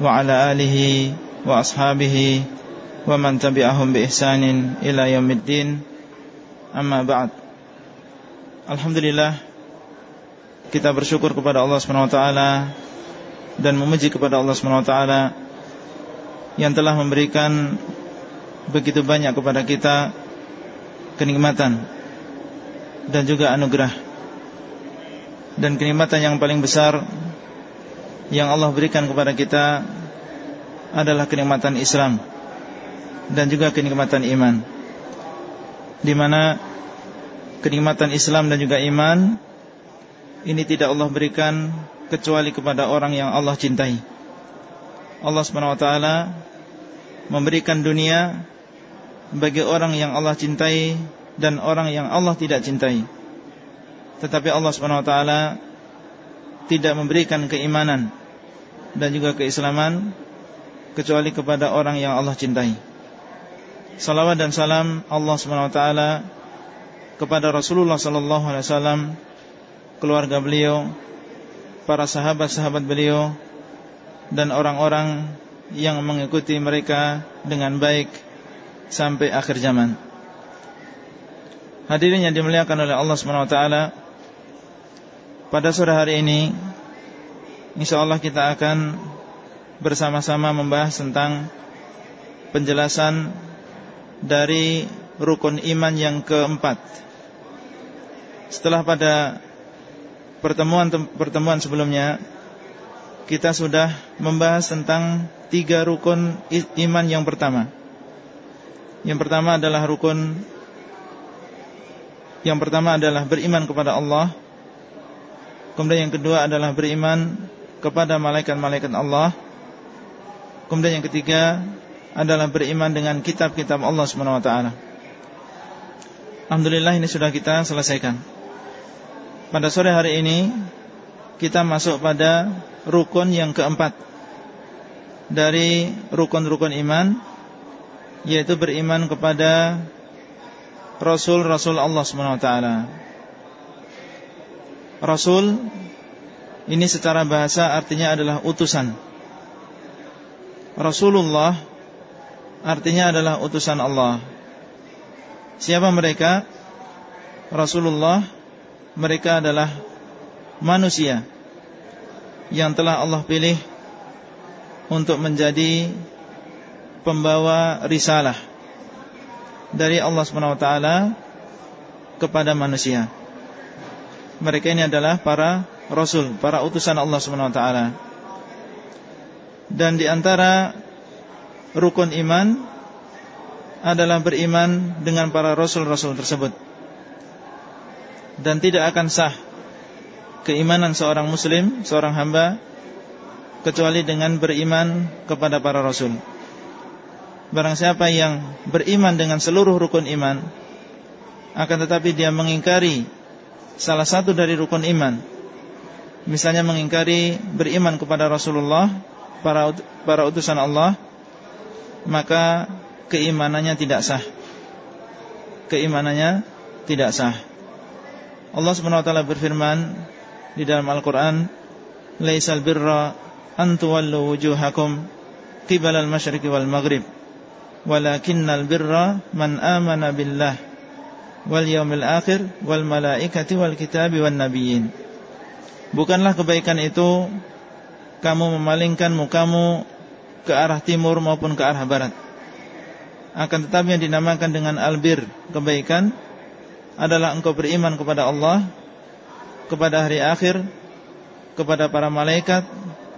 وعلى آله وأصحابه ومن تبعهم بإحسان إلى يوم الدين أما بعد Alhamdulillah kita bersyukur kepada Allah SWT dan memuji kepada Allah SWT yang telah memberikan begitu banyak kepada kita kenikmatan dan juga anugerah dan kenikmatan yang paling besar yang Allah berikan kepada kita adalah kenikmatan Islam dan juga kenikmatan iman di mana kenikmatan Islam dan juga iman ini tidak Allah berikan kecuali kepada orang yang Allah cintai. Allah SWT memberikan dunia bagi orang yang Allah cintai dan orang yang Allah tidak cintai. Tetapi Allah SWT tidak memberikan keimanan dan juga keislaman kecuali kepada orang yang Allah cintai. Salawat dan salam Allah SWT kepada Rasulullah sallallahu alaihi wasallam, keluarga beliau, para sahabat-sahabat beliau dan orang-orang yang mengikuti mereka dengan baik sampai akhir zaman. Hadirin yang dimuliakan oleh Allah Subhanahu wa taala, pada sore hari ini insyaallah kita akan bersama-sama membahas tentang penjelasan dari rukun iman yang keempat setelah pada pertemuan pertemuan sebelumnya kita sudah membahas tentang tiga rukun iman yang pertama. Yang pertama adalah rukun yang pertama adalah beriman kepada Allah. Kemudian yang kedua adalah beriman kepada malaikat-malaikat Allah. Kemudian yang ketiga adalah beriman dengan kitab-kitab Allah Subhanahu wa taala. Alhamdulillah ini sudah kita selesaikan. Pada sore hari ini kita masuk pada rukun yang keempat dari rukun-rukun iman yaitu beriman kepada Rasul-Rasul Allah SWT Rasul ini secara bahasa artinya adalah utusan Rasulullah artinya adalah utusan Allah Siapa mereka? Rasulullah mereka adalah manusia yang telah Allah pilih untuk menjadi pembawa risalah dari Allah SWT kepada manusia. Mereka ini adalah para rasul, para utusan Allah SWT. Dan di antara rukun iman adalah beriman dengan para rasul-rasul tersebut dan tidak akan sah keimanan seorang muslim, seorang hamba kecuali dengan beriman kepada para rasul. Barang siapa yang beriman dengan seluruh rukun iman akan tetapi dia mengingkari salah satu dari rukun iman. Misalnya mengingkari beriman kepada Rasulullah, para para utusan Allah, maka keimanannya tidak sah. Keimanannya tidak sah. Allah Subhanahu wa taala berfirman di dalam Al-Qur'an, "Laisal birra an tuwallu wujuhakum qibala al-masyriqi wal maghrib, walakinnal birra man amana billah wal yawmil akhir wal malaikati wal kitabi wan nabiyyin." Bukanlah kebaikan itu kamu memalingkan mukamu ke arah timur maupun ke arah barat. Akan tetapi yang dinamakan dengan albir, kebaikan adalah engkau beriman kepada Allah, kepada hari akhir, kepada para malaikat,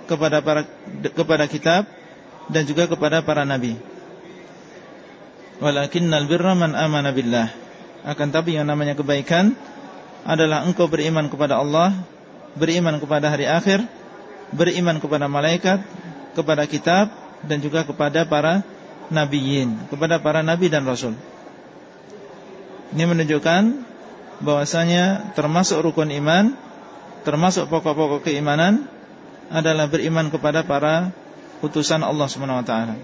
kepada para kepada kitab dan juga kepada para nabi. Walakinnal birra man amana billah. Akan tapi yang namanya kebaikan adalah engkau beriman kepada Allah, beriman kepada hari akhir, beriman kepada malaikat, kepada kitab dan juga kepada para nabiyin, kepada para nabi dan rasul. Ini menunjukkan bahwasanya termasuk rukun iman, termasuk pokok-pokok keimanan adalah beriman kepada para utusan Allah Subhanahu wa taala.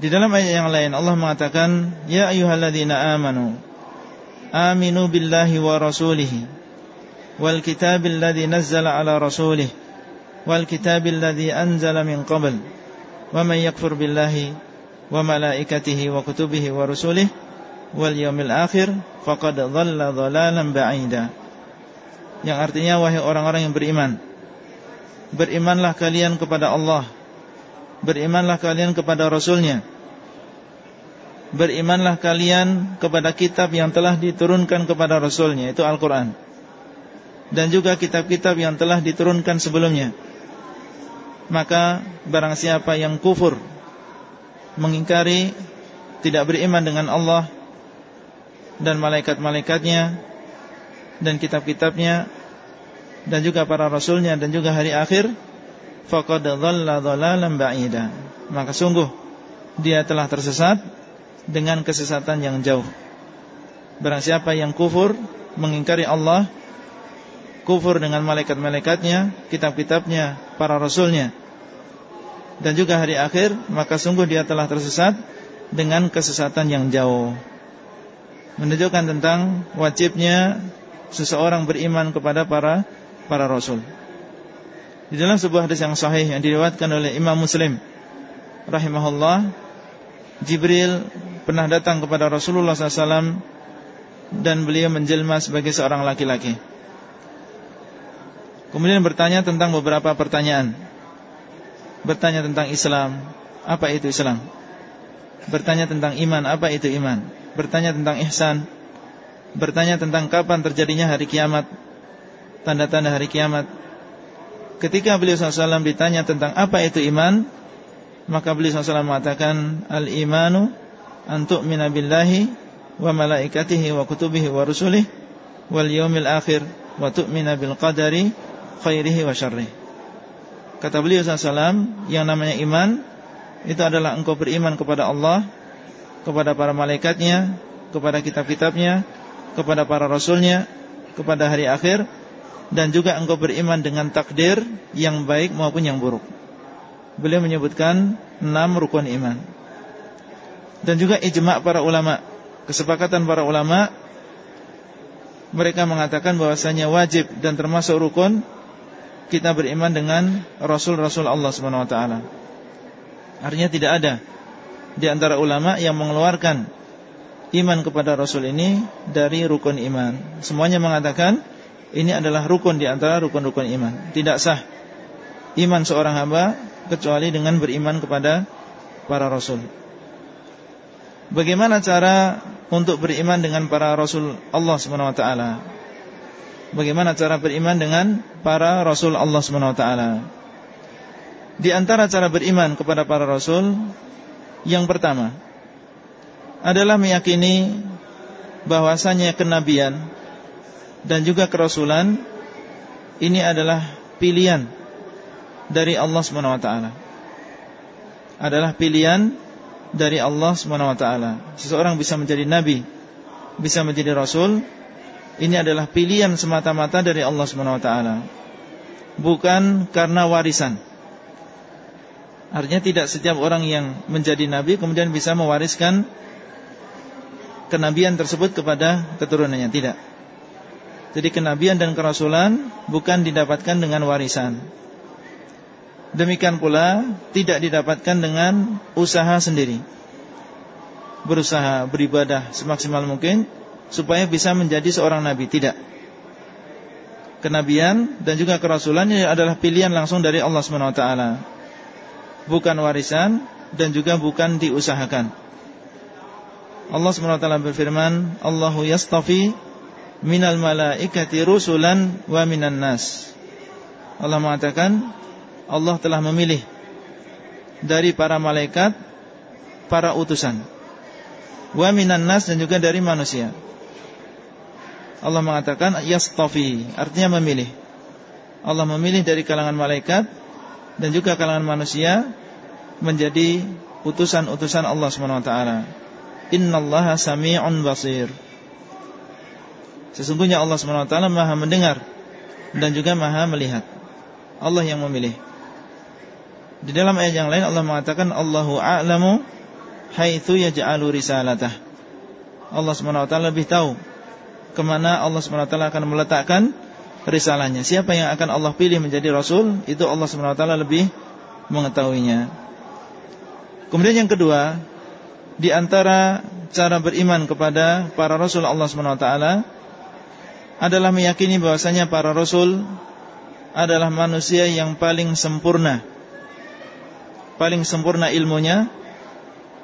Di dalam ayat yang lain Allah mengatakan, "Ya ayyuhalladzina amanu aminu billahi wa rasulihi kitabil ladzi anzala min qabl wa man yakfur billahi wa malaikatihi wa kutubihi wa rusulihi wal yawmil akhir faqad dhalla dhalalan ba'ida." Yang artinya wahai orang-orang yang beriman, berimanlah kalian kepada Allah Berimanlah kalian kepada Rasulnya Berimanlah kalian kepada kitab yang telah diturunkan kepada Rasulnya Itu Al-Quran Dan juga kitab-kitab yang telah diturunkan sebelumnya. Maka barang siapa yang kufur Mengingkari Tidak beriman dengan Allah Dan malaikat-malaikatnya Dan kitab-kitabnya Dan juga para Rasulnya Dan juga hari akhir faqad dhalla dhalalan ba'ida. Maka sungguh dia telah tersesat dengan kesesatan yang jauh. Barang siapa yang kufur mengingkari Allah kufur dengan malaikat-malaikatnya kitab-kitabnya para rasulnya. Dan juga hari akhir maka sungguh dia telah tersesat dengan kesesatan yang jauh. Menunjukkan tentang wajibnya seseorang beriman kepada para para rasul. Di dalam sebuah hadis yang sahih yang diriwayatkan oleh Imam Muslim rahimahullah, Jibril pernah datang kepada Rasulullah SAW dan beliau menjelma sebagai seorang laki-laki. Kemudian bertanya tentang beberapa pertanyaan. Bertanya tentang Islam, apa itu Islam? Bertanya tentang iman, apa itu iman? Bertanya tentang ihsan. Bertanya tentang kapan terjadinya hari kiamat, tanda-tanda hari kiamat Ketika beliau SAW ditanya tentang apa itu iman Maka beliau SAW mengatakan Al-imanu Antuk minabillahi Wa malaikatihi wa kutubihi wa rusulih Wal yawmil akhir Wa tu'mina bil qadari Khairihi wa syarrih Kata beliau SAW Yang namanya iman Itu adalah engkau beriman kepada Allah Kepada para malaikatnya Kepada kitab-kitabnya Kepada para rasulnya Kepada hari akhir dan juga engkau beriman dengan takdir yang baik maupun yang buruk. Beliau menyebutkan enam rukun iman. Dan juga ijma' para ulama, kesepakatan para ulama mereka mengatakan bahwasanya wajib dan termasuk rukun kita beriman dengan rasul-rasul Allah Subhanahu wa. Artinya tidak ada di antara ulama yang mengeluarkan iman kepada rasul ini dari rukun iman. Semuanya mengatakan ini adalah rukun di antara rukun-rukun iman. Tidak sah iman seorang hamba kecuali dengan beriman kepada para rasul. Bagaimana cara untuk beriman dengan para rasul Allah taala? Bagaimana cara beriman dengan para rasul Allah Subhanahu wa taala? Di antara cara beriman kepada para rasul yang pertama adalah meyakini bahwasanya kenabian dan juga kerasulan ini adalah pilihan dari Allah Subhanahu wa taala. Adalah pilihan dari Allah Subhanahu wa taala. Seseorang bisa menjadi nabi, bisa menjadi rasul, ini adalah pilihan semata-mata dari Allah Subhanahu wa taala. Bukan karena warisan. Artinya tidak setiap orang yang menjadi nabi kemudian bisa mewariskan kenabian tersebut kepada keturunannya, tidak. Jadi kenabian dan kerasulan bukan didapatkan dengan warisan. Demikian pula tidak didapatkan dengan usaha sendiri. Berusaha beribadah semaksimal mungkin supaya bisa menjadi seorang nabi, tidak. Kenabian dan juga kerasulan ini adalah pilihan langsung dari Allah SWT Bukan warisan dan juga bukan diusahakan. Allah SWT berfirman, Allahu yastafi minal malaikati rusulan wa minan nas. Allah mengatakan Allah telah memilih dari para malaikat para utusan. Wa minan nas dan juga dari manusia. Allah mengatakan yastafi, artinya memilih. Allah memilih dari kalangan malaikat dan juga kalangan manusia menjadi utusan-utusan Allah SWT Innallaha sami'un basir. Sesungguhnya Allah SWT maha mendengar Dan juga maha melihat. Allah yang memilih. Di dalam ayat yang lain Allah mengatakan Allahu a'lamu Haithu yaj'alu risalatah. Allah SWT lebih tahu Ke mana Allah SWT akan meletakkan Risalahnya Siapa yang akan Allah pilih menjadi Rasul Itu Allah SWT lebih mengetahuinya Kemudian yang kedua Di antara cara beriman kepada para Rasul Allah SWT adalah meyakini bahwasanya para rasul adalah manusia yang paling sempurna. Paling sempurna ilmunya,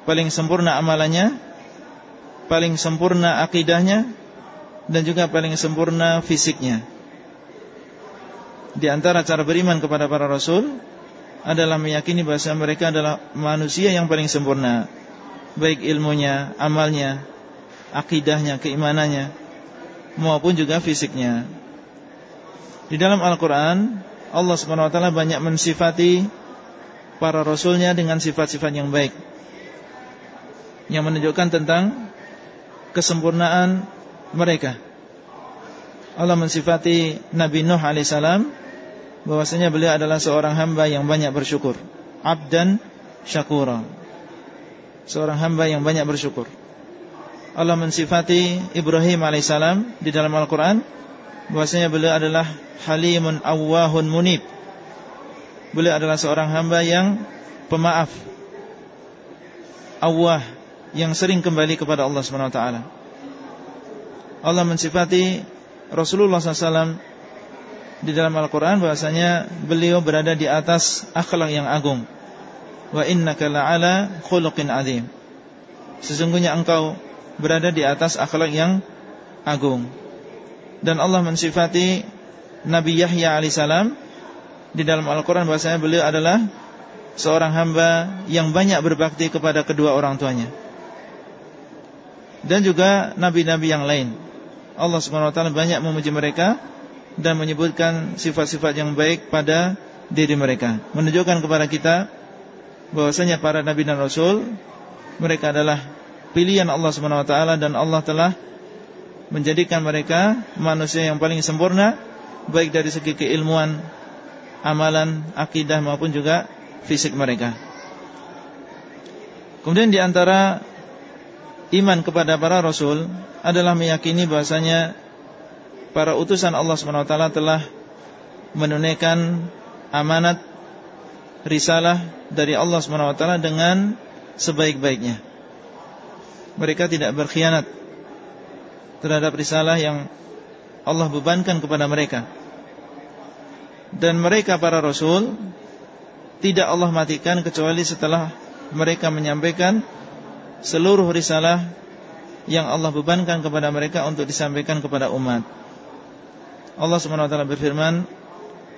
paling sempurna amalannya, paling sempurna akidahnya dan juga paling sempurna fisiknya. Di antara cara beriman kepada para rasul adalah meyakini bahwa mereka adalah manusia yang paling sempurna, baik ilmunya, amalnya, akidahnya, keimanannya maupun juga fisiknya. Di dalam Al-Quran Allah SWT banyak mensifati para rasulnya dengan sifat-sifat yang baik Yang menunjukkan tentang kesempurnaan mereka. Allah mensifati Nabi Nuh AS bahwasanya beliau adalah seorang hamba yang banyak bersyukur. Abdan syakura. Seorang hamba yang banyak bersyukur. Allah mensifati Ibrahim alaihissalam di dalam Al-Quran bahwasanya beliau adalah halimun awwahun munib. Beliau adalah seorang hamba yang pemaaf, awwah yang sering kembali kepada Allah Subhanahu Wa Taala. Allah mensifati Rasulullah SAW di dalam Al-Quran bahwasanya beliau berada di atas akhlak yang agung. Wa innaka la'ala khuluqin azim. Sesungguhnya engkau berada di atas akhlak yang agung. Dan Allah mensifati Nabi Yahya alaihissalam di dalam Al-Quran bahasanya beliau adalah seorang hamba yang banyak berbakti kepada kedua orang tuanya. Dan juga nabi-nabi yang lain. Allah Subhanahu wa taala banyak memuji mereka dan menyebutkan sifat-sifat yang baik pada diri mereka, menunjukkan kepada kita bahwasanya para nabi dan rasul mereka adalah pilihan Allah Subhanahu wa taala dan Allah telah menjadikan mereka manusia yang paling sempurna baik dari segi keilmuan, amalan, akidah maupun juga fisik mereka. Kemudian di antara iman kepada para rasul adalah meyakini bahasanya para utusan Allah taala telah menunaikan amanat risalah dari Allah taala dengan sebaik-baiknya mereka tidak berkhianat terhadap risalah yang Allah bebankan kepada mereka. Dan mereka para rasul tidak Allah matikan kecuali setelah mereka menyampaikan seluruh risalah yang Allah bebankan kepada mereka untuk disampaikan kepada umat. Allah Subhanahu wa taala berfirman,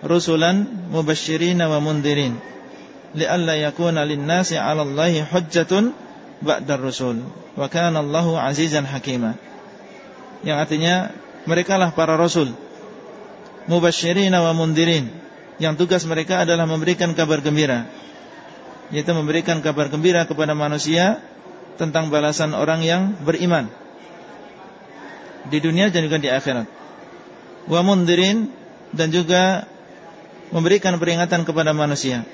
"Rusulan mubasysyirin wa mundirin, li'alla yakuna lin-nasi 'ala Allahi hujjatun ba'dar rusul." Wa kana Allahu azizan hakima. Yang artinya mereka lah para rasul. Mubasysyirin wa mundirin. Yang tugas mereka adalah memberikan kabar gembira. Yaitu memberikan kabar gembira kepada manusia tentang balasan orang yang beriman. Di dunia dan juga di akhirat. Wa mundirin dan juga memberikan peringatan kepada manusia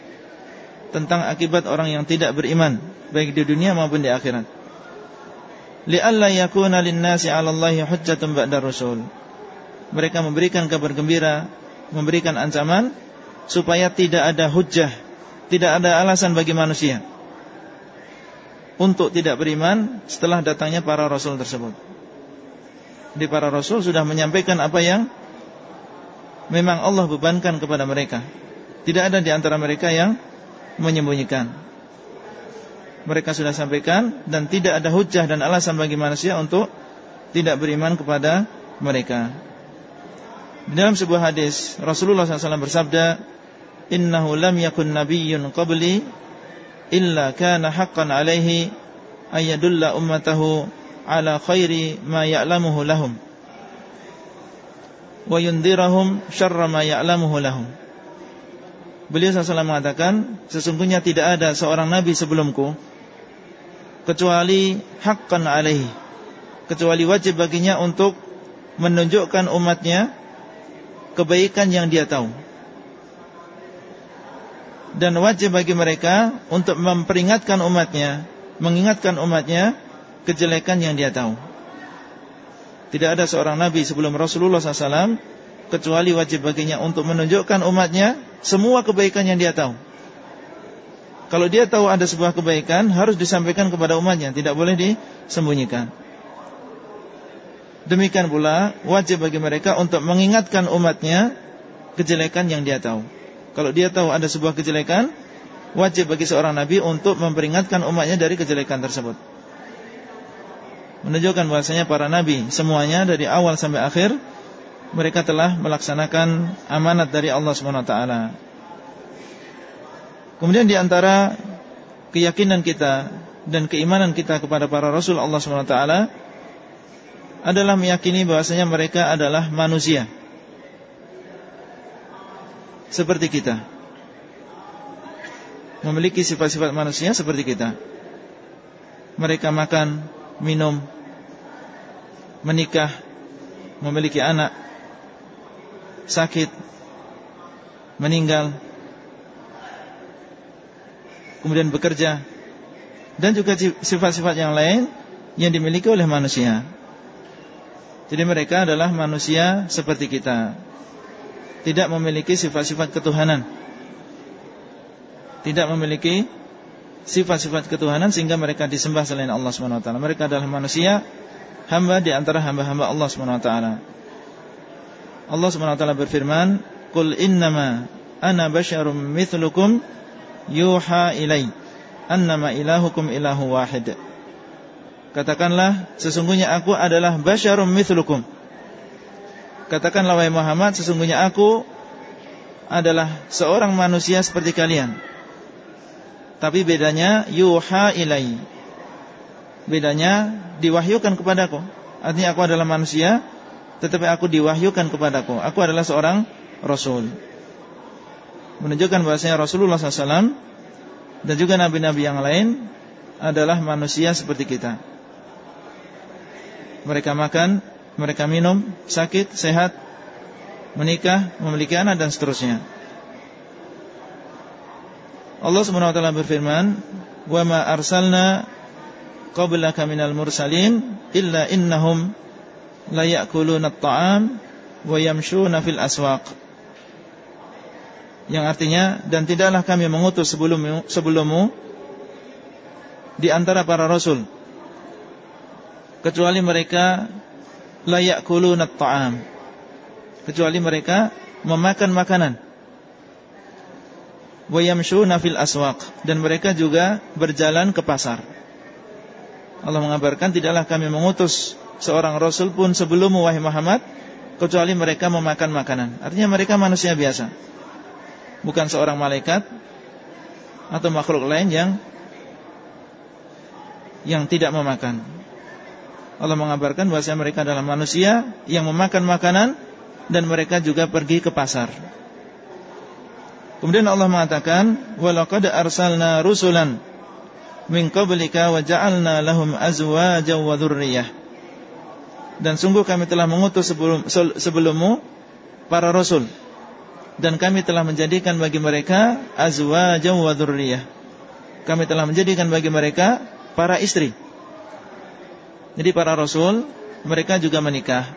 tentang akibat orang yang tidak beriman baik di dunia maupun di akhirat li'alla yakuna lin-nasi 'ala Allahi hujjatun ba'da rasul. Mereka memberikan kabar gembira, memberikan ancaman supaya tidak ada hujjah, tidak ada alasan bagi manusia untuk tidak beriman setelah datangnya para rasul tersebut. Di para rasul sudah menyampaikan apa yang memang Allah bebankan kepada mereka. Tidak ada di antara mereka yang menyembunyikan mereka sudah sampaikan dan tidak ada hujah dan alasan bagi manusia untuk tidak beriman kepada mereka. Dalam sebuah hadis Rasulullah SAW bersabda, "Innahu lam yakun nabiyyun qabli illa kana haqqan alaihi ayadulla ummatahu ala khairi ma ya'lamuhu lahum wa yundirahum syarra ma ya'lamuhu lahum." Beliau SAW mengatakan Sesungguhnya tidak ada seorang Nabi sebelumku Kecuali Hakkan alaihi Kecuali wajib baginya untuk Menunjukkan umatnya Kebaikan yang dia tahu Dan wajib bagi mereka Untuk memperingatkan umatnya Mengingatkan umatnya Kejelekan yang dia tahu Tidak ada seorang Nabi sebelum Rasulullah SAW Kecuali wajib baginya untuk menunjukkan umatnya semua kebaikan yang dia tahu. Kalau dia tahu ada sebuah kebaikan harus disampaikan kepada umatnya, tidak boleh disembunyikan. Demikian pula wajib bagi mereka untuk mengingatkan umatnya kejelekan yang dia tahu. Kalau dia tahu ada sebuah kejelekan, wajib bagi seorang nabi untuk memperingatkan umatnya dari kejelekan tersebut. Menunjukkan bahasanya para nabi semuanya dari awal sampai akhir mereka telah melaksanakan amanat dari Allah SWT. Kemudian di antara keyakinan kita dan keimanan kita kepada para Rasul Allah SWT adalah meyakini bahwasanya mereka adalah manusia seperti kita. Memiliki sifat-sifat manusia seperti kita. Mereka makan, minum, menikah, memiliki anak, sakit, meninggal, kemudian bekerja, dan juga sifat-sifat yang lain yang dimiliki oleh manusia. Jadi mereka adalah manusia seperti kita. Tidak memiliki sifat-sifat ketuhanan. Tidak memiliki sifat-sifat ketuhanan sehingga mereka disembah selain Allah SWT. Mereka adalah manusia, hamba di antara hamba-hamba Allah SWT. Allah SWT berfirman Qul innama ana basyarum mithlukum yuha ilai annama ilahukum ilahu wahid Katakanlah sesungguhnya aku adalah basyarum mithlukum Katakanlah wahai Muhammad sesungguhnya aku adalah seorang manusia seperti kalian Tapi bedanya yuha ilai Bedanya diwahyukan kepadaku Artinya aku adalah manusia tetapi aku diwahyukan kepadaku. Aku adalah seorang Rasul. Menunjukkan bahasanya Rasulullah SAW dan juga nabi-nabi yang lain adalah manusia seperti kita. Mereka makan, mereka minum, sakit, sehat, menikah, memiliki anak dan seterusnya. Allah SWT berfirman, "Wa ma arsalna qablaka minal mursalin illa innahum la ya'kuluna at-ta'am wa yamshuna fil aswaq. Yang artinya dan tidaklah kami mengutus sebelummu sebelummu di antara para rasul kecuali mereka la ya'kuluna at-ta'am. Kecuali mereka memakan makanan. Wa yamshuna fil aswaq dan mereka juga berjalan ke pasar. Allah mengabarkan tidaklah kami mengutus seorang rasul pun sebelum wahai Muhammad kecuali mereka memakan makanan. Artinya mereka manusia biasa. Bukan seorang malaikat atau makhluk lain yang yang tidak memakan. Allah mengabarkan bahwa mereka adalah manusia yang memakan makanan dan mereka juga pergi ke pasar. Kemudian Allah mengatakan, "Walaqad arsalna rusulan min qablika wa ja'alna lahum azwajan wa dzurriyyah." Dan sungguh kami telah mengutus sebelum, sebelummu para rasul dan kami telah menjadikan bagi mereka azwajan wa dzurriyyah. Kami telah menjadikan bagi mereka para istri. Jadi para rasul mereka juga menikah.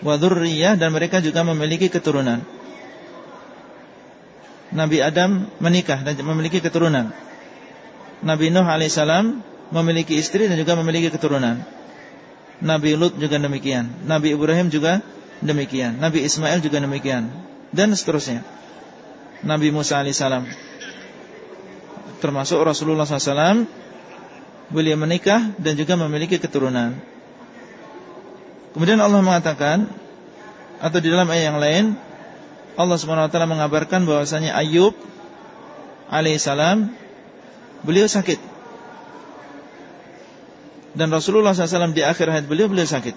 Wa dan mereka juga memiliki keturunan. Nabi Adam menikah dan memiliki keturunan. Nabi Nuh alaihissalam memiliki istri dan juga memiliki keturunan. Nabi Lut juga demikian Nabi Ibrahim juga demikian Nabi Ismail juga demikian Dan seterusnya Nabi Musa alaihissalam Termasuk Rasulullah SAW Beliau menikah dan juga memiliki keturunan. Kemudian Allah mengatakan Atau di dalam ayat yang lain Allah SWT mengabarkan bahwasanya Ayub alaihissalam Beliau sakit. Dan Rasulullah SAW di akhir hayat beliau beliau sakit.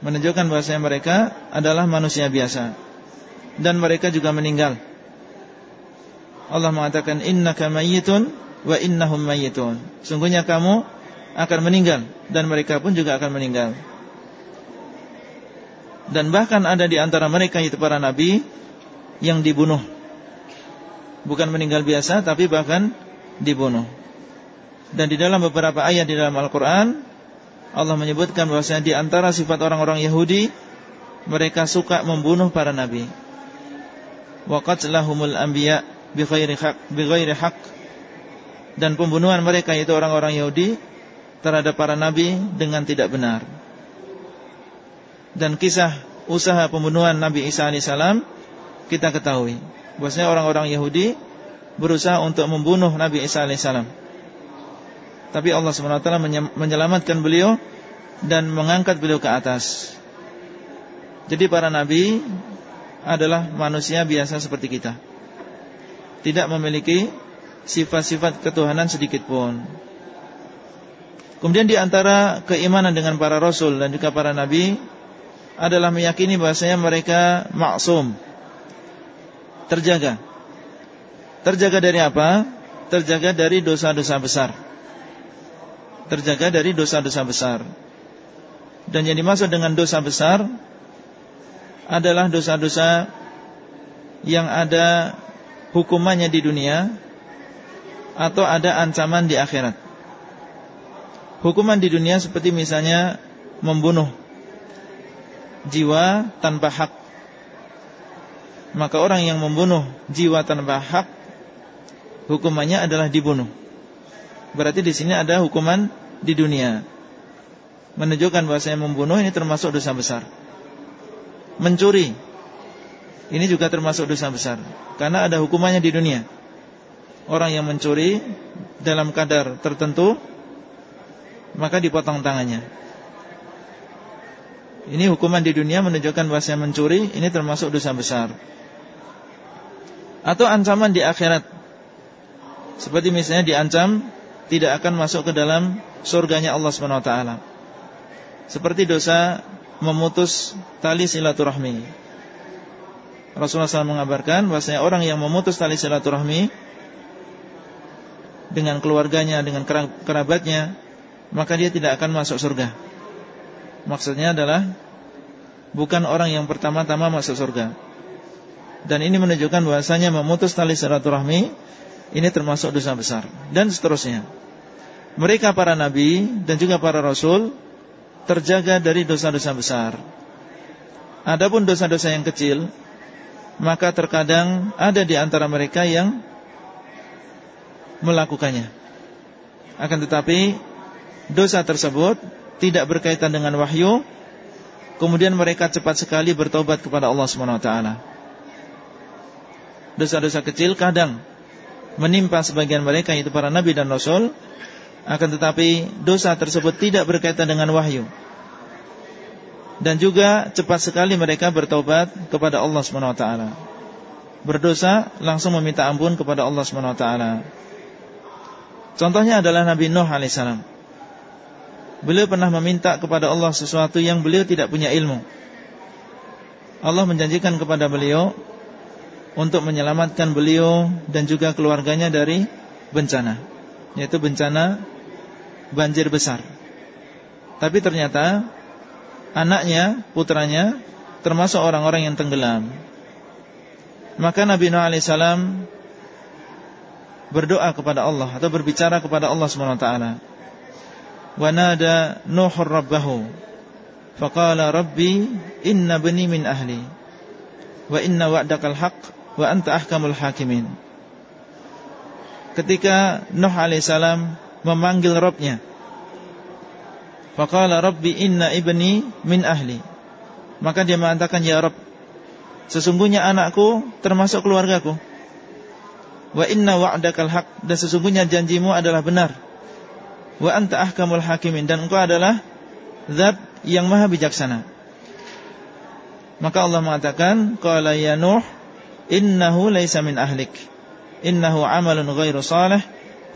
Menunjukkan bahwasanya mereka adalah manusia biasa. Dan mereka juga meninggal. Allah mengatakan innaka mayyitun wa innahum mayyitun. Sungguhnya kamu akan meninggal dan mereka pun juga akan meninggal. Dan bahkan ada di antara mereka itu para nabi yang dibunuh. Bukan meninggal biasa tapi bahkan dibunuh. Dan di dalam beberapa ayat di dalam Al-Qur'an Allah menyebutkan bahwasanya di antara sifat orang-orang Yahudi mereka suka membunuh para nabi. Wa qatlahumul anbiya bighairi haq bighairi haq dan pembunuhan mereka itu orang-orang Yahudi terhadap para nabi dengan tidak benar. Dan kisah usaha pembunuhan Nabi Isa alaihissalam kita ketahui. Bahwasanya orang-orang Yahudi berusaha untuk membunuh Nabi Isa alaihissalam. Tapi Allah SWT menyelamatkan beliau dan mengangkat beliau ke atas. Jadi para nabi adalah manusia biasa seperti kita. Tidak memiliki sifat-sifat ketuhanan sedikit pun. Kemudian di antara keimanan dengan para rasul dan juga para nabi adalah meyakini bahasanya mereka maksum. Terjaga. Terjaga dari apa? Terjaga dari dosa-dosa besar. Terjaga dari dosa-dosa besar. Dan yang dimaksud dengan dosa besar adalah dosa-dosa yang ada hukumannya di dunia atau ada ancaman di akhirat. Hukuman di dunia seperti misalnya membunuh jiwa tanpa hak. Maka orang yang membunuh jiwa tanpa hak hukumannya adalah dibunuh. Berarti di sini ada hukuman di dunia. Menunjukkan bahwa saya membunuh ini termasuk dosa besar mencuri Ini juga termasuk dosa besar Karena ada hukumannya di dunia Orang yang mencuri Dalam kadar tertentu Maka dipotong tangannya. Ini hukuman di dunia menunjukkan bahwa mencuri Ini termasuk dosa besar. Atau ancaman di akhirat. Seperti misalnya diancam Tidak akan masuk ke dalam surganya Allah SWT Seperti dosa memutus tali silaturahmi. Rasulullah SAW mengabarkan bahwasanya orang yang memutus tali silaturahmi dengan keluarganya, dengan kerabatnya, maka dia tidak akan masuk surga. Maksudnya adalah bukan orang yang pertama-tama masuk surga. Dan ini menunjukkan bahwasanya memutus tali silaturahmi ini termasuk dosa besar dan seterusnya. Mereka para nabi dan juga para rasul terjaga dari dosa-dosa besar. Adapun dosa-dosa yang kecil, maka terkadang ada di antara mereka yang melakukannya. Akan tetapi dosa tersebut tidak berkaitan dengan wahyu, kemudian mereka cepat sekali bertobat kepada Allah Subhanahu wa taala. Dosa-dosa kecil kadang menimpa sebagian mereka yaitu para nabi dan rasul. Akan tetapi dosa tersebut tidak berkaitan dengan wahyu. Dan juga cepat sekali mereka bertobat kepada Allah SWT Berdosa langsung meminta ampun kepada Allah SWT Contohnya adalah Nabi Nuh AS Beliau pernah meminta kepada Allah sesuatu yang beliau tidak punya ilmu Allah menjanjikan kepada beliau Untuk menyelamatkan beliau dan juga keluarganya dari bencana yaitu bencana banjir besar. Tapi ternyata anaknya, putranya termasuk orang-orang yang tenggelam. Maka Nabi Nuh alaihissalam berdoa kepada Allah atau berbicara kepada Allah Subhanahu wa taala. Wa nada Nuhur rabbahu faqala rabbi inna bani min ahli wa inna wa'dakal haqq wa anta ahkamul hakimin ketika Nuh alaihissalam memanggil Robnya. Faqala Rabbi inna ibni min ahli. Maka dia mengatakan ya Rabb, sesungguhnya anakku termasuk keluargaku. Wa inna wa'dakal haq dan sesungguhnya janjimu adalah benar. Wa anta ahkamul hakimin dan engkau adalah zat yang maha bijaksana. Maka Allah mengatakan, qala ya Nuh, innahu laisa min ahlik innahu amalun ghairu salih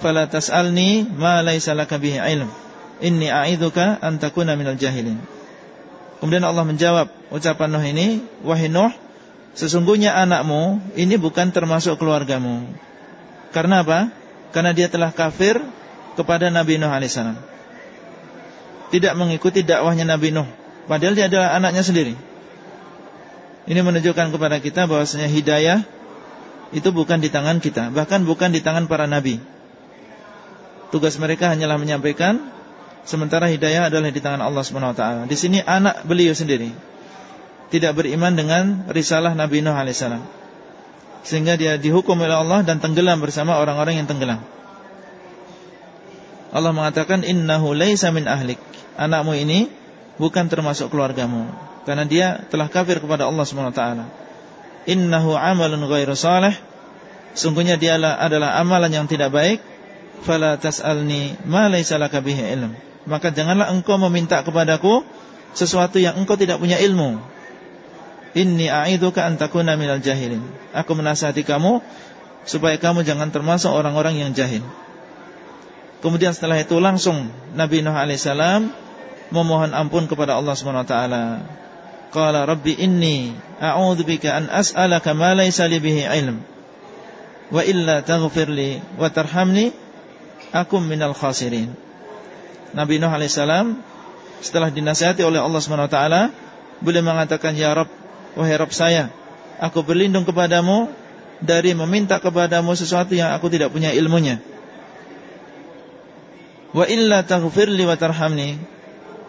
fala tas'alni ma laysa laka bihi ilm inni a'idzuka an takuna minal jahilin kemudian Allah menjawab ucapan Nuh ini wahai Nuh Sesungguhnya anakmu ini bukan termasuk keluargamu. Karena apa? Karena dia telah kafir kepada Nabi Nuh alaihissalam. Tidak mengikuti dakwahnya Nabi Nuh. Padahal dia adalah anaknya sendiri. Ini menunjukkan kepada kita bahwasanya hidayah itu bukan di tangan kita, bahkan bukan di tangan para nabi. Tugas mereka hanyalah menyampaikan sementara hidayah adalah di tangan Allah taala. Di sini anak beliau sendiri tidak beriman dengan risalah Nabi Nuh alaihissalam. Sehingga dia dihukum oleh Allah dan tenggelam bersama orang-orang yang tenggelam. Allah mengatakan innahu laisa min ahlik. Anakmu ini bukan termasuk keluargamu karena dia telah kafir kepada Allah Subhanahu wa taala. Innahu amalun ghairu salih. Sungguhnya dia adalah amalan yang tidak baik. Fala tas'alni ma laisa laka bihi ilm. Maka janganlah engkau meminta kepadaku sesuatu yang engkau tidak punya ilmu. Inni a'iduka an takuna minal jahilin. Aku menasihati kamu supaya kamu jangan termasuk orang-orang yang jahil. Kemudian setelah itu langsung Nabi Nuh alaihissalam memohon ampun kepada Allah taala. Qala rabbi inni a'udzubika an as'alaka ma laysa li bihi ilm. Wa illa taghfir li wa tarhamni akum minal khasirin. Nabi Nuh alaihissalam setelah dinasihati oleh Allah taala, beliau mengatakan ya Rabb Wahai Rabb saya Aku berlindung kepadamu Dari meminta kepadamu sesuatu yang aku tidak punya ilmunya. Wa illa taghfirli wa tarhamni.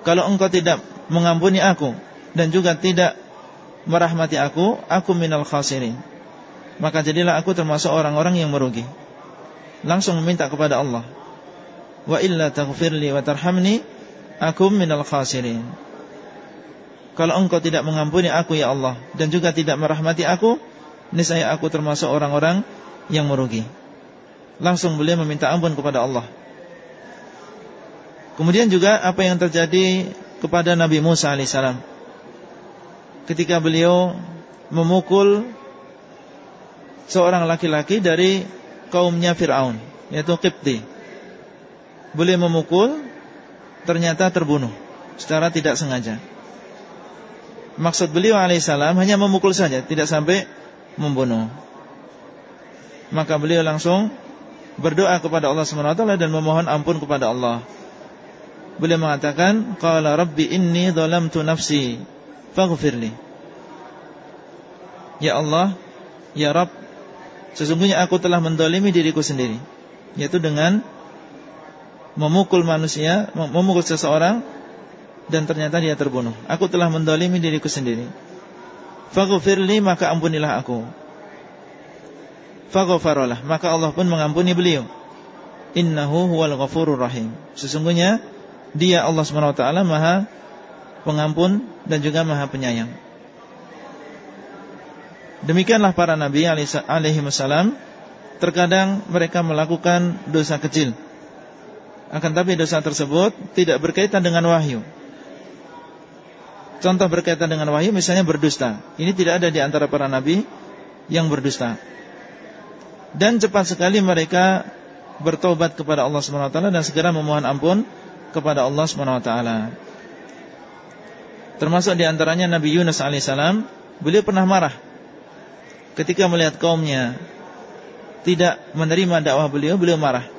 Kalau engkau tidak mengampuni aku Dan juga tidak merahmati aku Aku minal khasirin. Maka jadilah aku termasuk orang-orang yang merugi. Langsung meminta kepada Allah. Wa illa taghfirli wa tarhamni Aku minal khasirin kalau engkau tidak mengampuni aku ya Allah Dan juga tidak merahmati aku Niscaya aku termasuk orang-orang yang merugi. Langsung beliau meminta ampun kepada Allah. Kemudian juga apa yang terjadi kepada Nabi Musa AS Ketika beliau memukul Seorang laki-laki dari kaumnya Fir'aun Yaitu Qibti. Beliau memukul Ternyata terbunuh Secara tidak sengaja Maksud beliau alaihissalam hanya memukul saja Tidak sampai membunuh. Maka beliau langsung Berdoa kepada Allah SWT Dan memohon ampun kepada Allah. Beliau mengatakan Qala Rabbi inni dhalamtu nafsi Faghfirli. Ya Allah Ya Rabb Sesungguhnya aku telah mendolimi diriku sendiri Yaitu dengan Memukul manusia Memukul seseorang dan ternyata dia terbunuh. Aku telah mendolimi diriku sendiri. Faghfirli maka ampunilah aku. Faghfaralah maka Allah pun mengampuni beliau. Innahu huwal ghafurur rahim. Sesungguhnya dia Allah SWT Maha pengampun dan juga Maha penyayang. Demikianlah para nabi alaihi wasallam terkadang mereka melakukan dosa kecil. Akan tapi dosa tersebut tidak berkaitan dengan wahyu Contoh berkaitan dengan wahyu misalnya berdusta. Ini tidak ada di antara para nabi yang berdusta. Dan cepat sekali mereka bertobat kepada Allah Subhanahu wa taala dan segera memohon ampun kepada Allah Subhanahu wa taala. Termasuk di antaranya Nabi Yunus alaihissalam, beliau pernah marah ketika melihat kaumnya tidak menerima dakwah beliau, beliau marah.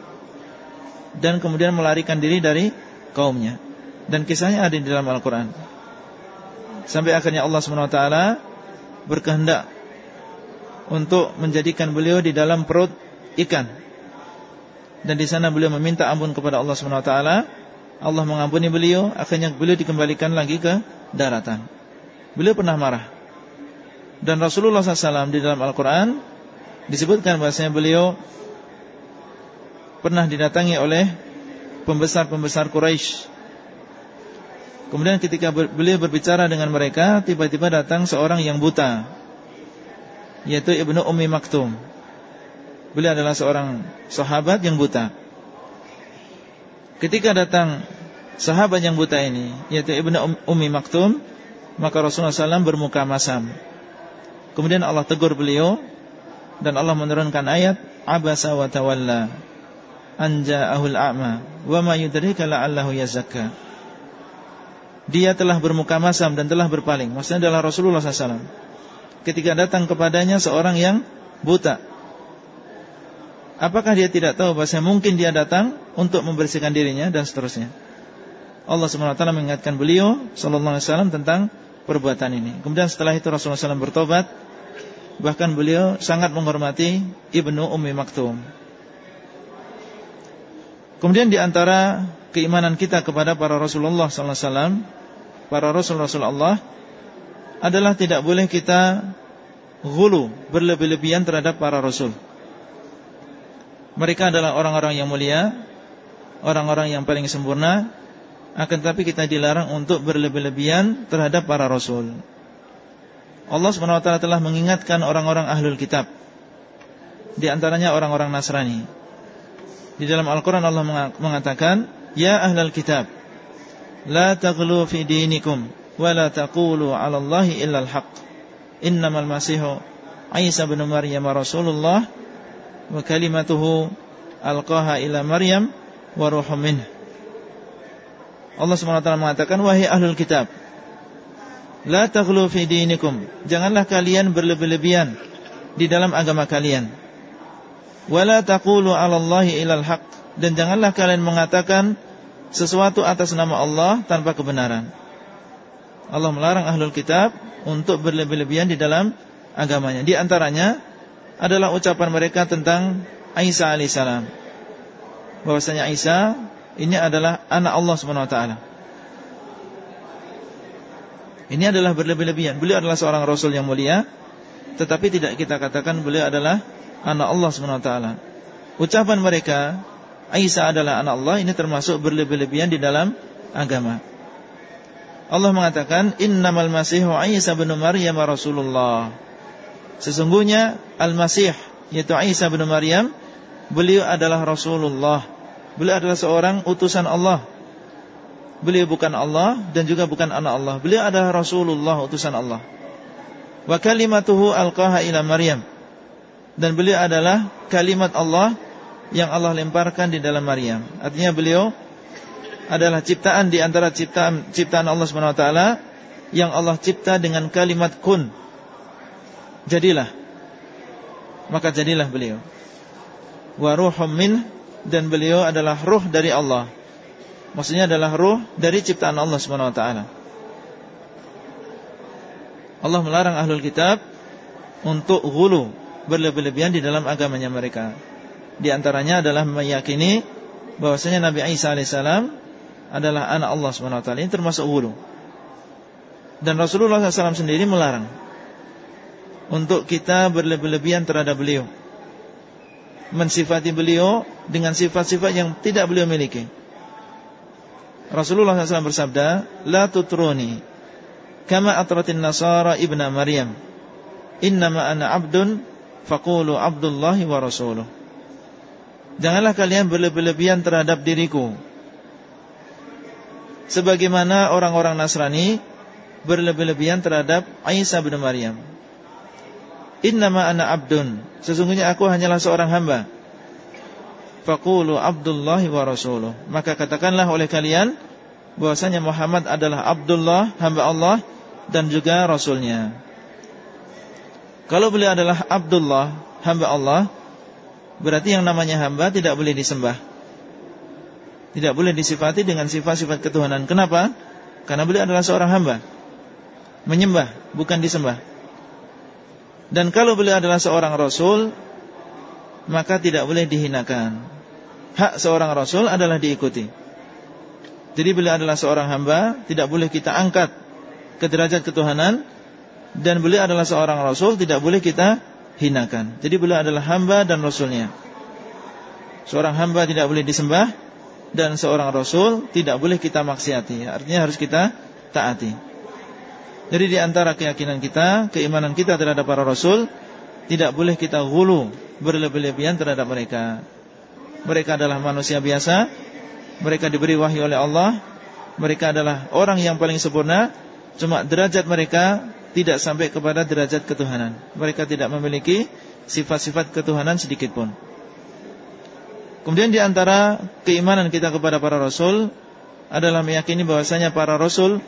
Dan kemudian melarikan diri dari kaumnya. Dan kisahnya ada di dalam Al-Qur'an. Sampai akhirnya Allah SWT berkehendak untuk menjadikan beliau di dalam perut ikan. Dan di sana beliau meminta ampun kepada Allah SWT. Allah mengampuni beliau, akhirnya beliau dikembalikan lagi ke daratan. Beliau pernah marah. Dan Rasulullah SAW di dalam Al-Quran disebutkan bahasanya beliau pernah didatangi oleh pembesar-pembesar Quraisy Kemudian ketika beliau berbicara dengan mereka Tiba-tiba datang seorang yang buta Yaitu Ibnu Ummi Maktum. Beliau adalah seorang sahabat yang buta. Ketika datang sahabat yang buta ini Yaitu Ibnu Ummi Maktum Maka Rasulullah SAW bermuka masam. Kemudian Allah tegur beliau Dan Allah menurunkan ayat Abasa wa tawalla Anja'ahul a'ma Wa ma yudrika la'allahu yazakka dia telah bermuka masam dan telah berpaling. Maksudnya adalah Rasulullah SAW. ketika datang kepadanya seorang yang buta. Apakah dia tidak tahu bahwa mungkin dia datang untuk membersihkan dirinya dan seterusnya. Allah SWT mengingatkan beliau wasallam tentang perbuatan ini. Kemudian setelah itu Rasulullah SAW bertobat, bahkan beliau sangat menghormati Ibnu Ummi Maktum. Kemudian di antara keimanan kita kepada para Rasulullah SAW, para Rasul Rasulullah adalah tidak boleh kita gulu berlebih-lebihan terhadap para Rasul. Mereka adalah orang-orang yang mulia, orang-orang yang paling sempurna, akan tetapi kita dilarang untuk berlebih-lebihan terhadap para rasul. Allah SWT telah mengingatkan orang-orang ahlul kitab. Di antaranya orang-orang Nasrani. Di dalam Al-Quran Allah mengatakan, Ya ahlul kitab, La taghlu fi dinikum, Wa la taqulu ala Allahi illa al-haq. Innamal masihu Isa bin Maryam Rasulullah, Wa kalimatuhu alqaha ila Maryam, Wa ruhum minhu. Allah SWT mengatakan Wahai ahlul kitab La taghlu fi dinikum Janganlah kalian berlebih-lebihan Di dalam agama kalian Wala taqulu ala Allahi ilal haq Dan janganlah kalian mengatakan Sesuatu atas nama Allah Tanpa kebenaran. Allah melarang ahlul kitab Untuk berlebih-lebihan di dalam agamanya. Di antaranya Adalah ucapan mereka tentang Isa alaihissalam bahwasanya Isa ini adalah anak Allah SWT Ini adalah berlebih-lebihan. Beliau adalah seorang Rasul yang mulia Tetapi tidak kita katakan beliau adalah Anak Allah SWT Ucapan mereka Isa adalah anak Allah Ini termasuk berlebih-lebihan di dalam agama. Allah mengatakan Innamal masihu Isa bin Maryam Rasulullah. Sesungguhnya Al-Masih Yaitu Isa bin Maryam Beliau adalah Rasulullah. Beliau adalah seorang utusan Allah. Beliau bukan Allah dan juga bukan anak Allah. Beliau adalah Rasulullah utusan Allah. Wa kalimatuhu alqaha ila Maryam. Dan beliau adalah kalimat Allah Yang Allah lemparkan di dalam Maryam Artinya beliau adalah ciptaan di antara ciptaan ciptaan Allah SWT Yang Allah cipta dengan kalimat kun Jadilah Maka jadilah beliau Wa ruhum min dan beliau adalah ruh dari Allah. Maksudnya adalah ruh dari ciptaan Allah Subhanahu wa taala. Allah melarang ahlul kitab untuk gulu berlebih-lebihan di dalam agamanya mereka. Di antaranya adalah meyakini bahwasanya Nabi Isa alaihissalam adalah anak Allah taala. Ini termasuk gulu. Dan Rasulullah SAW sendiri melarang untuk kita berlebih-lebihan terhadap beliau mensifati beliau dengan sifat-sifat yang tidak beliau miliki. Rasulullah SAW bersabda, "La tutruni kama atratin nasara ibna Maryam. Innama ana 'abdun faqulu 'abdullahi wa rasuluh." Janganlah kalian berlebih-lebihan terhadap diriku. Sebagaimana orang-orang Nasrani berlebih-lebihan terhadap Isa bin Maryam. Innama ana abdun Sesungguhnya aku hanyalah seorang hamba Faqulu abdullahi wa rasuluh Maka katakanlah oleh kalian bahwasanya Muhammad adalah Abdullah Hamba Allah Dan juga Rasulnya Kalau beliau adalah Abdullah Hamba Allah Berarti yang namanya hamba tidak boleh disembah. Tidak boleh disifati dengan sifat-sifat ketuhanan. Kenapa? Karena beliau adalah seorang hamba. Menyembah, bukan disembah. Dan kalau beliau adalah seorang rasul Maka tidak boleh dihinakan. Hak seorang rasul adalah diikuti. Jadi beliau adalah seorang hamba Tidak boleh kita angkat Ke derajat ketuhanan. Dan beliau adalah seorang rasul Tidak boleh kita hinakan. Jadi beliau adalah hamba dan rasulnya. Seorang hamba tidak boleh disembah Dan seorang rasul Tidak boleh kita maksiati. Artinya harus kita taati. Jadi di antara keyakinan kita, keimanan kita terhadap para rasul, tidak boleh kita gulu berlebih-lebihan terhadap mereka. Mereka adalah manusia biasa, mereka diberi wahyu oleh Allah, mereka adalah orang yang paling sempurna, cuma derajat mereka tidak sampai kepada derajat ketuhanan. Mereka tidak memiliki sifat-sifat ketuhanan sedikit pun. Kemudian di antara keimanan kita kepada para rasul adalah meyakini bahwasanya para rasul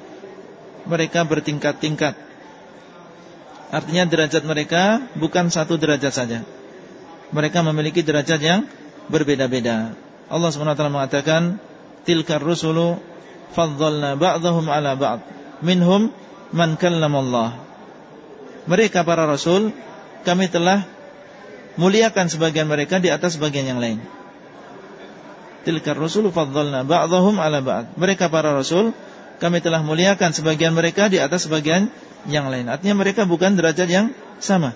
mereka bertingkat-tingkat Artinya derajat mereka bukan satu derajat saja. Mereka memiliki derajat yang berbeda-beda. Allah SWT mengatakan, "Tilkar rusulu faddalna ba'dahum 'ala ba'd. Minhum man Allah." Mereka para rasul, kami telah muliakan sebagian mereka di atas sebagian yang lain. Tilkar rusulu faddalna ba'dahum 'ala ba'd. Mereka para rasul, kami telah muliakan sebagian mereka di atas sebagian yang lain. Artinya mereka bukan derajat yang sama.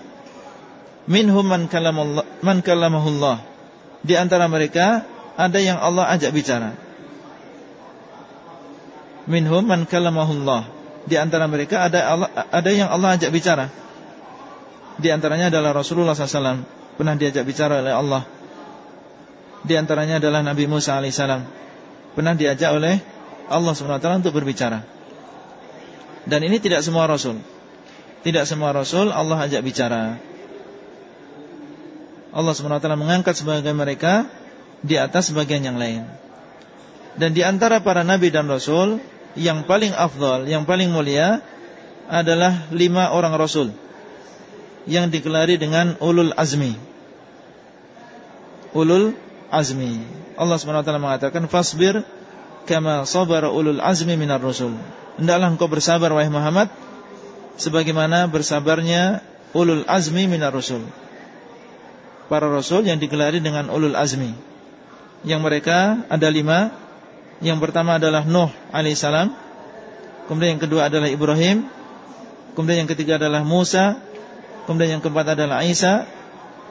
Minhum man kalamullah man kalamahullah. Di antara mereka ada yang Allah ajak bicara. Minhum man kalamahullah. Di antara mereka ada Allah, ada yang Allah ajak bicara. Di antaranya adalah Rasulullah SAW pernah diajak bicara oleh Allah. Di antaranya adalah Nabi Musa alaihissalam pernah diajak oleh Allah SWT untuk berbicara. Dan ini tidak semua rasul. Tidak semua rasul Allah ajak bicara. Allah SWT mengangkat sebagian mereka di atas sebagian yang lain. Dan di antara para nabi dan rasul yang paling afdal, yang paling mulia adalah lima orang rasul yang dikelari dengan ulul azmi. Ulul azmi. Allah SWT mengatakan fasbir kama sabara ulul azmi minar rasul. Hendaklah engkau bersabar wahai Muhammad sebagaimana bersabarnya ulul azmi minar rasul. Para rasul yang digelari dengan ulul azmi. Yang mereka ada lima. Yang pertama adalah Nuh alaihissalam. Kemudian yang kedua adalah Ibrahim. Kemudian yang ketiga adalah Musa. Kemudian yang keempat adalah Isa.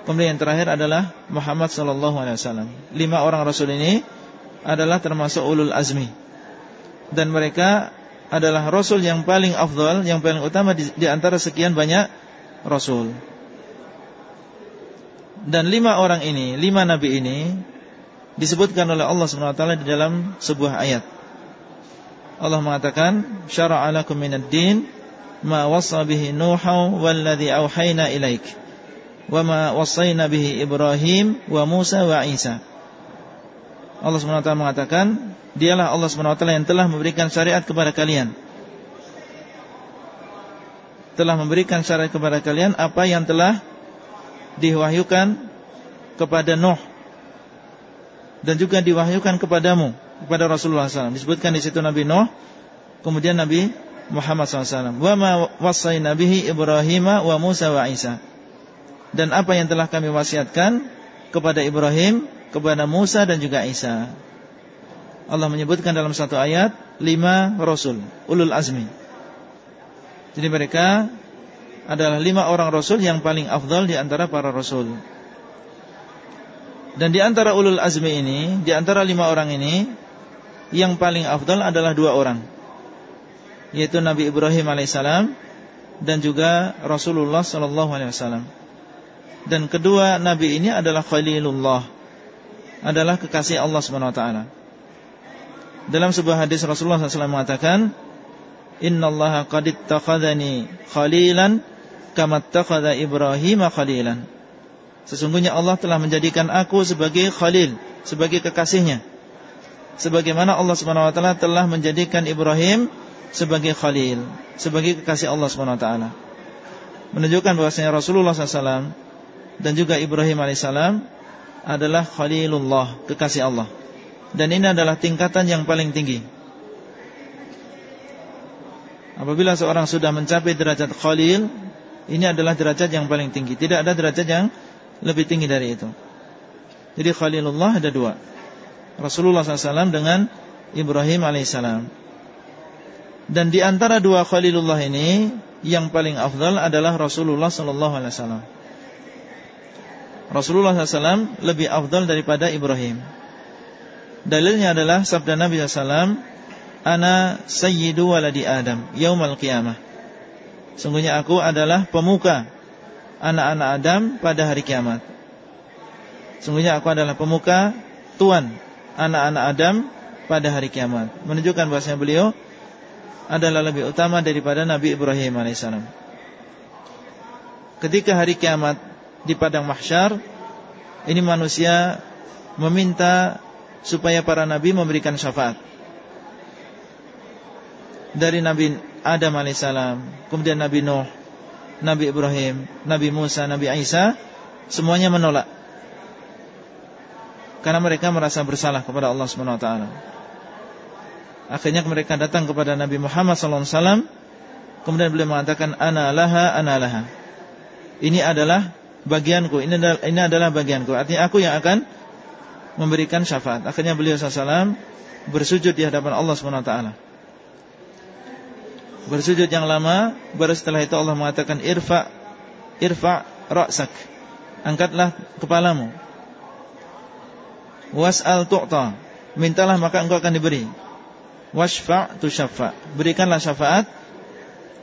Kemudian yang terakhir adalah Muhammad sallallahu alaihi wasallam. Lima orang rasul ini adalah termasuk ulul azmi. Dan mereka adalah rasul yang paling afdal, yang paling utama di, di antara sekian banyak rasul. Dan lima orang ini, lima nabi ini disebutkan oleh Allah SWT di dalam sebuah ayat. Allah mengatakan, "Syara'a lakum minad din ma wassa bihi Nuha walladhi auhayna ilaik wa ma wassayna bihi Ibrahim wa Musa wa Isa." Allah SWT mengatakan, Dialah Allah SWT yang telah memberikan syariat kepada kalian Telah memberikan syariat kepada kalian Apa yang telah Diwahyukan Kepada Nuh Dan juga diwahyukan kepadamu Kepada Rasulullah SAW Disebutkan di situ Nabi Nuh Kemudian Nabi Muhammad SAW Wa ma wasai nabihi Ibrahim Wa Musa wa Isa Dan apa yang telah kami wasiatkan Kepada Ibrahim Kepada Musa dan juga Isa Allah menyebutkan dalam satu ayat lima rasul ulul azmi. Jadi mereka adalah lima orang rasul yang paling afdal di antara para rasul. Dan di antara ulul azmi ini, di antara lima orang ini, yang paling afdal adalah dua orang, yaitu Nabi Ibrahim alaihissalam dan juga Rasulullah sallallahu alaihi wasallam. Dan kedua nabi ini adalah Khalilullah, adalah kekasih Allah subhanahu wa taala. Dalam sebuah hadis Rasulullah SAW mengatakan Inna Allah qad ittakhadhani khalilan Kama ittakhadha Ibrahim khalilan Sesungguhnya Allah telah menjadikan aku sebagai khalil Sebagai kekasihnya. Sebagaimana Allah SWT telah menjadikan Ibrahim Sebagai khalil Sebagai kekasih Allah SWT Menunjukkan bahwasanya Rasulullah SAW Dan juga Ibrahim AS Adalah khalilullah Kekasih Allah. Dan ini adalah tingkatan yang paling tinggi. Apabila seorang sudah mencapai derajat khalil Ini adalah derajat yang paling tinggi. Tidak ada derajat yang lebih tinggi dari itu. Jadi khalilullah ada dua. Rasulullah SAW dengan Ibrahim AS Dan di antara dua khalilullah ini Yang paling afdal adalah Rasulullah SAW Rasulullah SAW lebih afdal daripada Ibrahim. Dalilnya adalah sabda Nabi SAW Ana sayyidu waladi Adam Yaumal qiyamah. Sungguhnya aku adalah pemuka Anak-anak Adam pada hari kiamat Sungguhnya aku adalah pemuka Tuan Anak-anak Adam pada hari kiamat Menunjukkan bahasanya beliau Adalah lebih utama daripada Nabi Ibrahim AS Ketika hari kiamat Di padang mahsyar Ini manusia Meminta supaya para nabi memberikan syafaat. Dari Nabi Adam alaihissalam, kemudian Nabi Nuh, Nabi Ibrahim, Nabi Musa, Nabi Isa semuanya menolak. Karena mereka merasa bersalah kepada Allah taala. Akhirnya mereka datang kepada Nabi Muhammad wasallam kemudian beliau mengatakan ana laha ana laha. Ini adalah bagianku, ini adalah, ini adalah bagianku. Artinya aku yang akan memberikan syafaat. Akhirnya beliau sallallahu bersujud di hadapan Allah taala. Bersujud yang lama, baru setelah itu Allah mengatakan irfa irfa ra'sak. Angkatlah kepalamu. Was'al tu'ta. Mintalah maka engkau akan diberi. Washfa' tu syafa'. Berikanlah syafaat.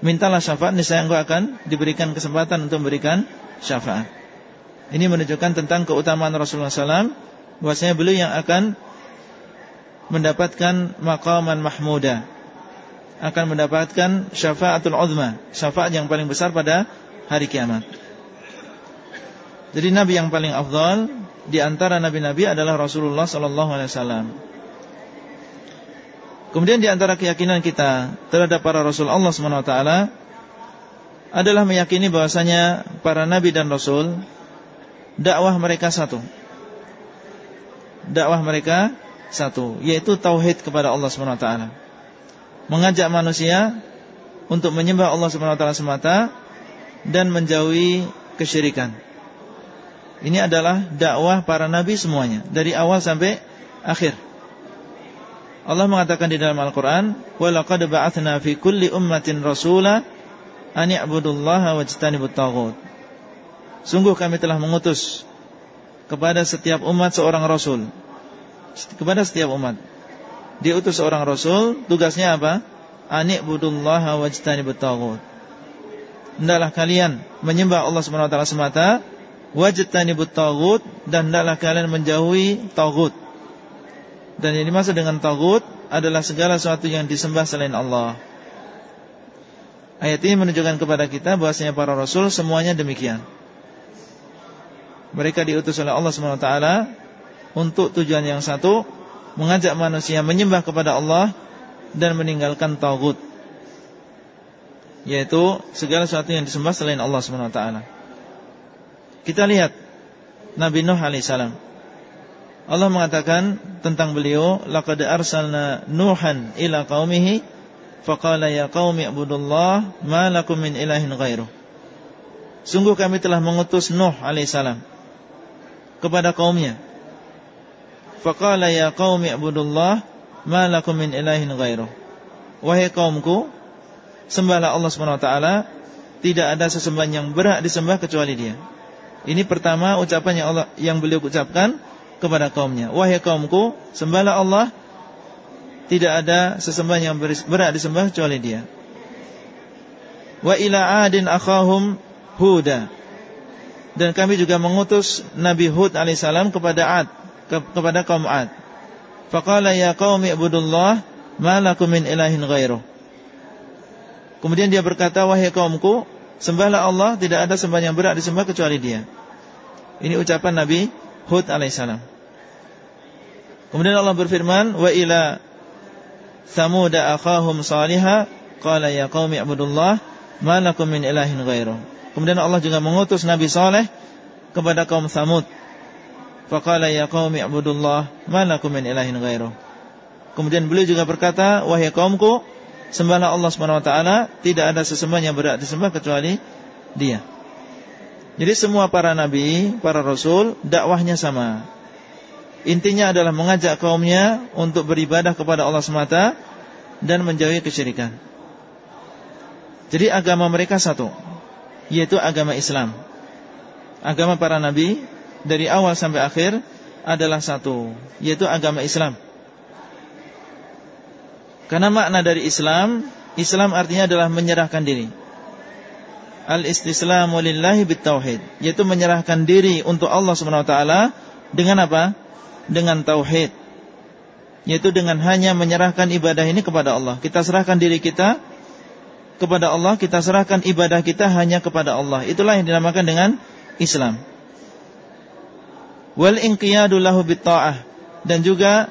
Mintalah syafaat niscaya engkau akan diberikan kesempatan untuk memberikan syafaat. Ini menunjukkan tentang keutamaan Rasulullah SAW bahwasanya beliau yang akan mendapatkan maqaman mahmuda akan mendapatkan syafaatul uzma, syafaat yang paling besar pada hari kiamat. Jadi nabi yang paling afdal di antara nabi-nabi adalah Rasulullah sallallahu alaihi wasallam. Kemudian di antara keyakinan kita terhadap para rasul Allah taala adalah meyakini bahwasanya para nabi dan rasul dakwah mereka satu. Dakwah mereka satu, yaitu tauhid kepada Allah taala mengajak manusia untuk menyembah Allah Subhanahu wa taala semata dan menjauhi kesyirikan. Ini adalah dakwah para nabi semuanya dari awal sampai akhir. Allah mengatakan di dalam Al-Qur'an, "Wa laqad ba'atsna fi kulli ummatin rasula an i'budullaha wajtanibut taghut." Sungguh kami telah mengutus kepada setiap umat seorang rasul. Kepada setiap umat diutus seorang rasul, tugasnya apa? Ani'budullaha wajtanibut taghut. Hendaklah kalian menyembah Allah Subhanahu wa taala semata, wajtanibut taghut dan hendaklah kalian menjauhi taghut. Dan yang dimaksud dengan taghut adalah segala sesuatu yang disembah selain Allah. Ayat ini menunjukkan kepada kita bahwasanya para rasul semuanya demikian. Mereka diutus oleh Allah Subhanahu wa taala untuk tujuan yang satu, mengajak manusia menyembah kepada Allah dan meninggalkan tauhid yaitu segala sesuatu yang disembah selain Allah taala. Kita lihat Nabi Nuh alaihissalam. Allah mengatakan tentang beliau, laqad arsalna Nuhan ila qaumihi faqala ya qaumi ibudullah ma lakum min ilahin ghairuh. Sungguh kami telah mengutus Nuh alaihissalam kepada kaumnya Faqala ya qaumi ibudullah ma lakum min ilahin ghairuh. Wahai kaumku, sembahlah Allah taala, tidak ada sesembahan yang berhak disembah kecuali Dia. Ini pertama ucapan yang Allah yang beliau ucapkan kepada kaumnya. Wahai kaumku, sembahlah Allah, tidak ada sesembahan yang berhak disembah kecuali Dia. Wa ila adin akhahum Huda. Dan kami juga mengutus Nabi Hud alaihissalam kepada Ad kepada kaum Ad. Faqala ya qaumi ibudullah ma lakum min ilahin ghairuh. Kemudian dia berkata wahai kaumku sembahlah Allah tidak ada sembahan yang berat disembah kecuali Dia. Ini ucapan Nabi Hud alaihissalam. Kemudian Allah berfirman wa ila Thamud akhahum salihah qala ya qaumi ibudullah ma lakum min ilahin ghairuh. Kemudian Allah juga mengutus Nabi Saleh kepada kaum Thamud Faqala ya qaumi ibudullah ma lakum min ilahin ghairuh. Kemudian beliau juga berkata, wahai kaumku, sembahlah Allah taala, tidak ada sesembahan yang berhak disembah kecuali Dia. Jadi semua para nabi, para rasul dakwahnya sama. Intinya adalah mengajak kaumnya untuk beribadah kepada Allah semata dan menjauhi kesyirikan. Jadi agama mereka satu, yaitu agama Islam. Agama para nabi dari awal sampai akhir adalah satu, yaitu agama Islam. Karena makna dari Islam, Islam artinya adalah menyerahkan diri. Al-istislamu lillahi bitauhid, yaitu menyerahkan diri untuk Allah Subhanahu wa taala dengan apa? Dengan tauhid. Yaitu dengan hanya menyerahkan ibadah ini kepada Allah. Kita serahkan diri kita kepada Allah, kita serahkan ibadah kita hanya kepada Allah. Itulah yang dinamakan dengan Islam wal inqiyadu lahu bitta'ah dan juga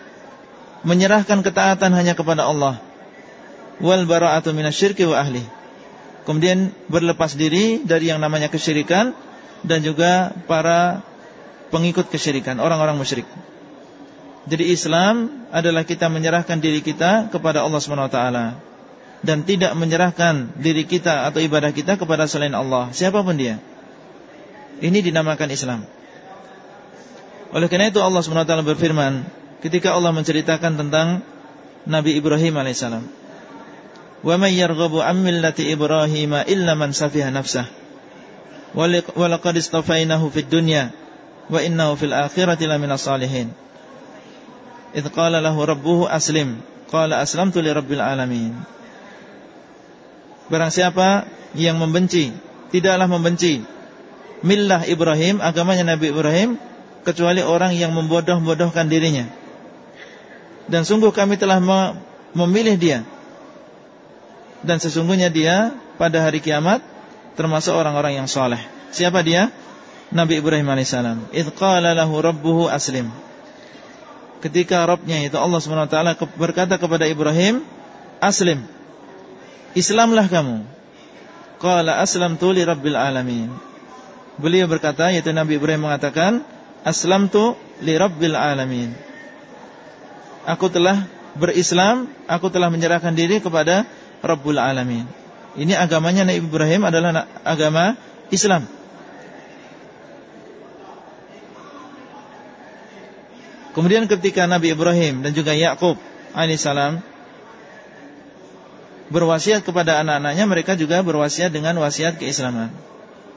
menyerahkan ketaatan hanya kepada Allah wal bara'atu minasyirki wa ahli Kemudian berlepas diri dari yang namanya kesyirikan dan juga para pengikut kesyirikan, orang-orang musyrik. Jadi Islam adalah kita menyerahkan diri kita kepada Allah SWT dan tidak menyerahkan diri kita atau ibadah kita kepada selain Allah, siapa pun dia. Ini dinamakan Islam. Oleh karena itu Allah SWT berfirman ketika Allah menceritakan tentang Nabi Ibrahim alaihissalam. Wa may yarghabu an millati Ibrahim illa man safiha nafsah. Wa laqad istafainahu fid dunya wa innahu fil akhirati laminas salihin. Idh qala lahu rabbuhu aslim Qala aslamtu li rabbil alamin Barang siapa yang membenci Tidaklah membenci Millah Ibrahim, agamanya Nabi Ibrahim Kecuali orang yang membodoh-bodohkan dirinya. Dan sungguh kami telah memilih dia. Dan sesungguhnya dia pada hari kiamat Termasuk orang-orang yang soleh. Siapa dia? Nabi Ibrahim AS Idh qala lahu rabbuhu aslim. Ketika Rabbnya itu Allah SWT berkata kepada Ibrahim Aslim Islamlah kamu. Qala aslam tu li rabbil alamin. Beliau berkata yaitu Nabi Ibrahim mengatakan Aslam tu li rabbil alamin. Aku telah berislam Aku telah menyerahkan diri kepada Rabbul alamin. Ini agamanya Nabi Ibrahim adalah agama Islam. Kemudian ketika Nabi Ibrahim dan juga Yakub alaihissalam berwasiat kepada anak-anaknya, mereka juga berwasiat dengan wasiat keislaman.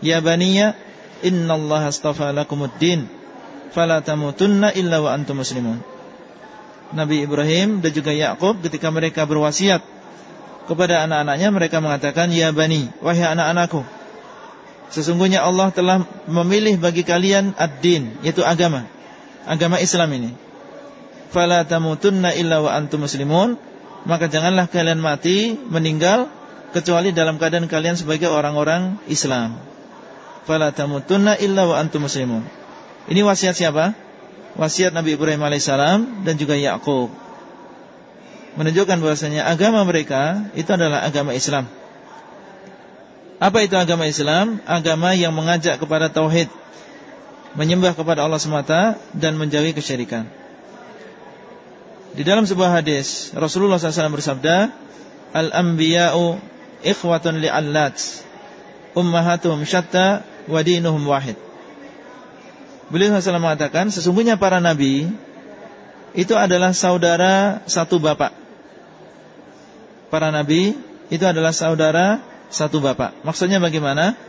Ya baniya, innallaha astafa lakumuddin, fala tamutunna illa wa antum muslimun. Nabi Ibrahim dan juga Yakub ketika mereka berwasiat kepada anak-anaknya, mereka mengatakan, Ya bani, wahai anak-anakku, sesungguhnya Allah telah memilih bagi kalian ad-din, yaitu agama agama Islam ini. Fala tamutunna illa wa antum muslimun, maka janganlah kalian mati meninggal kecuali dalam keadaan kalian sebagai orang-orang Islam. Fala tamutunna illa wa antum muslimun. Ini wasiat siapa? Wasiat Nabi Ibrahim alaihissalam dan juga Yakub. Menunjukkan bahwasanya agama mereka itu adalah agama Islam. Apa itu agama Islam? Agama yang mengajak kepada tauhid menyembah kepada Allah semata dan menjauhi kesyirikan. Di dalam sebuah hadis Rasulullah SAW bersabda, "Al-anbiya'u ikhwatun li'allat, ummahatuhum syatta wa dinuhum wahid." Beliau SAW mengatakan, sesungguhnya para nabi itu adalah saudara satu bapak. Para nabi itu adalah saudara satu bapak. Maksudnya bagaimana?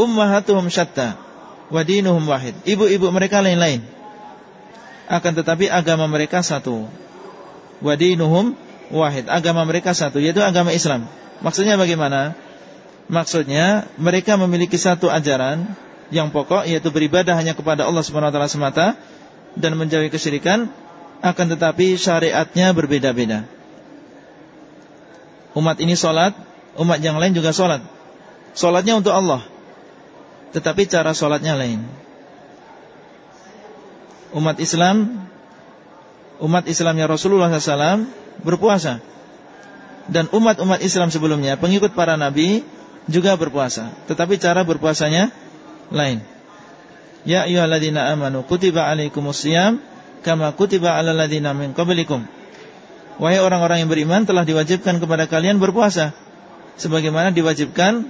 Ummahatuhum syatta wadinuhum wahid. Ibu-ibu mereka lain-lain. Akan tetapi agama mereka satu. Wadinuhum wahid. Agama mereka satu, yaitu agama Islam. Maksudnya bagaimana? Maksudnya mereka memiliki satu ajaran yang pokok yaitu beribadah hanya kepada Allah Subhanahu wa taala semata dan menjauhi kesyirikan akan tetapi syariatnya berbeda-beda. Umat ini solat, umat yang lain juga solat. Solatnya untuk Allah tetapi cara sholatnya lain. Umat Islam, umat Islamnya Rasulullah SAW berpuasa, dan umat-umat Islam sebelumnya, pengikut para nabi juga berpuasa, tetapi cara berpuasanya lain. Ya ayyuhalladzina amanu kutiba alaikumusiyam kama kutiba alal ladzina min qablikum. Wahai orang-orang yang beriman telah diwajibkan kepada kalian berpuasa sebagaimana diwajibkan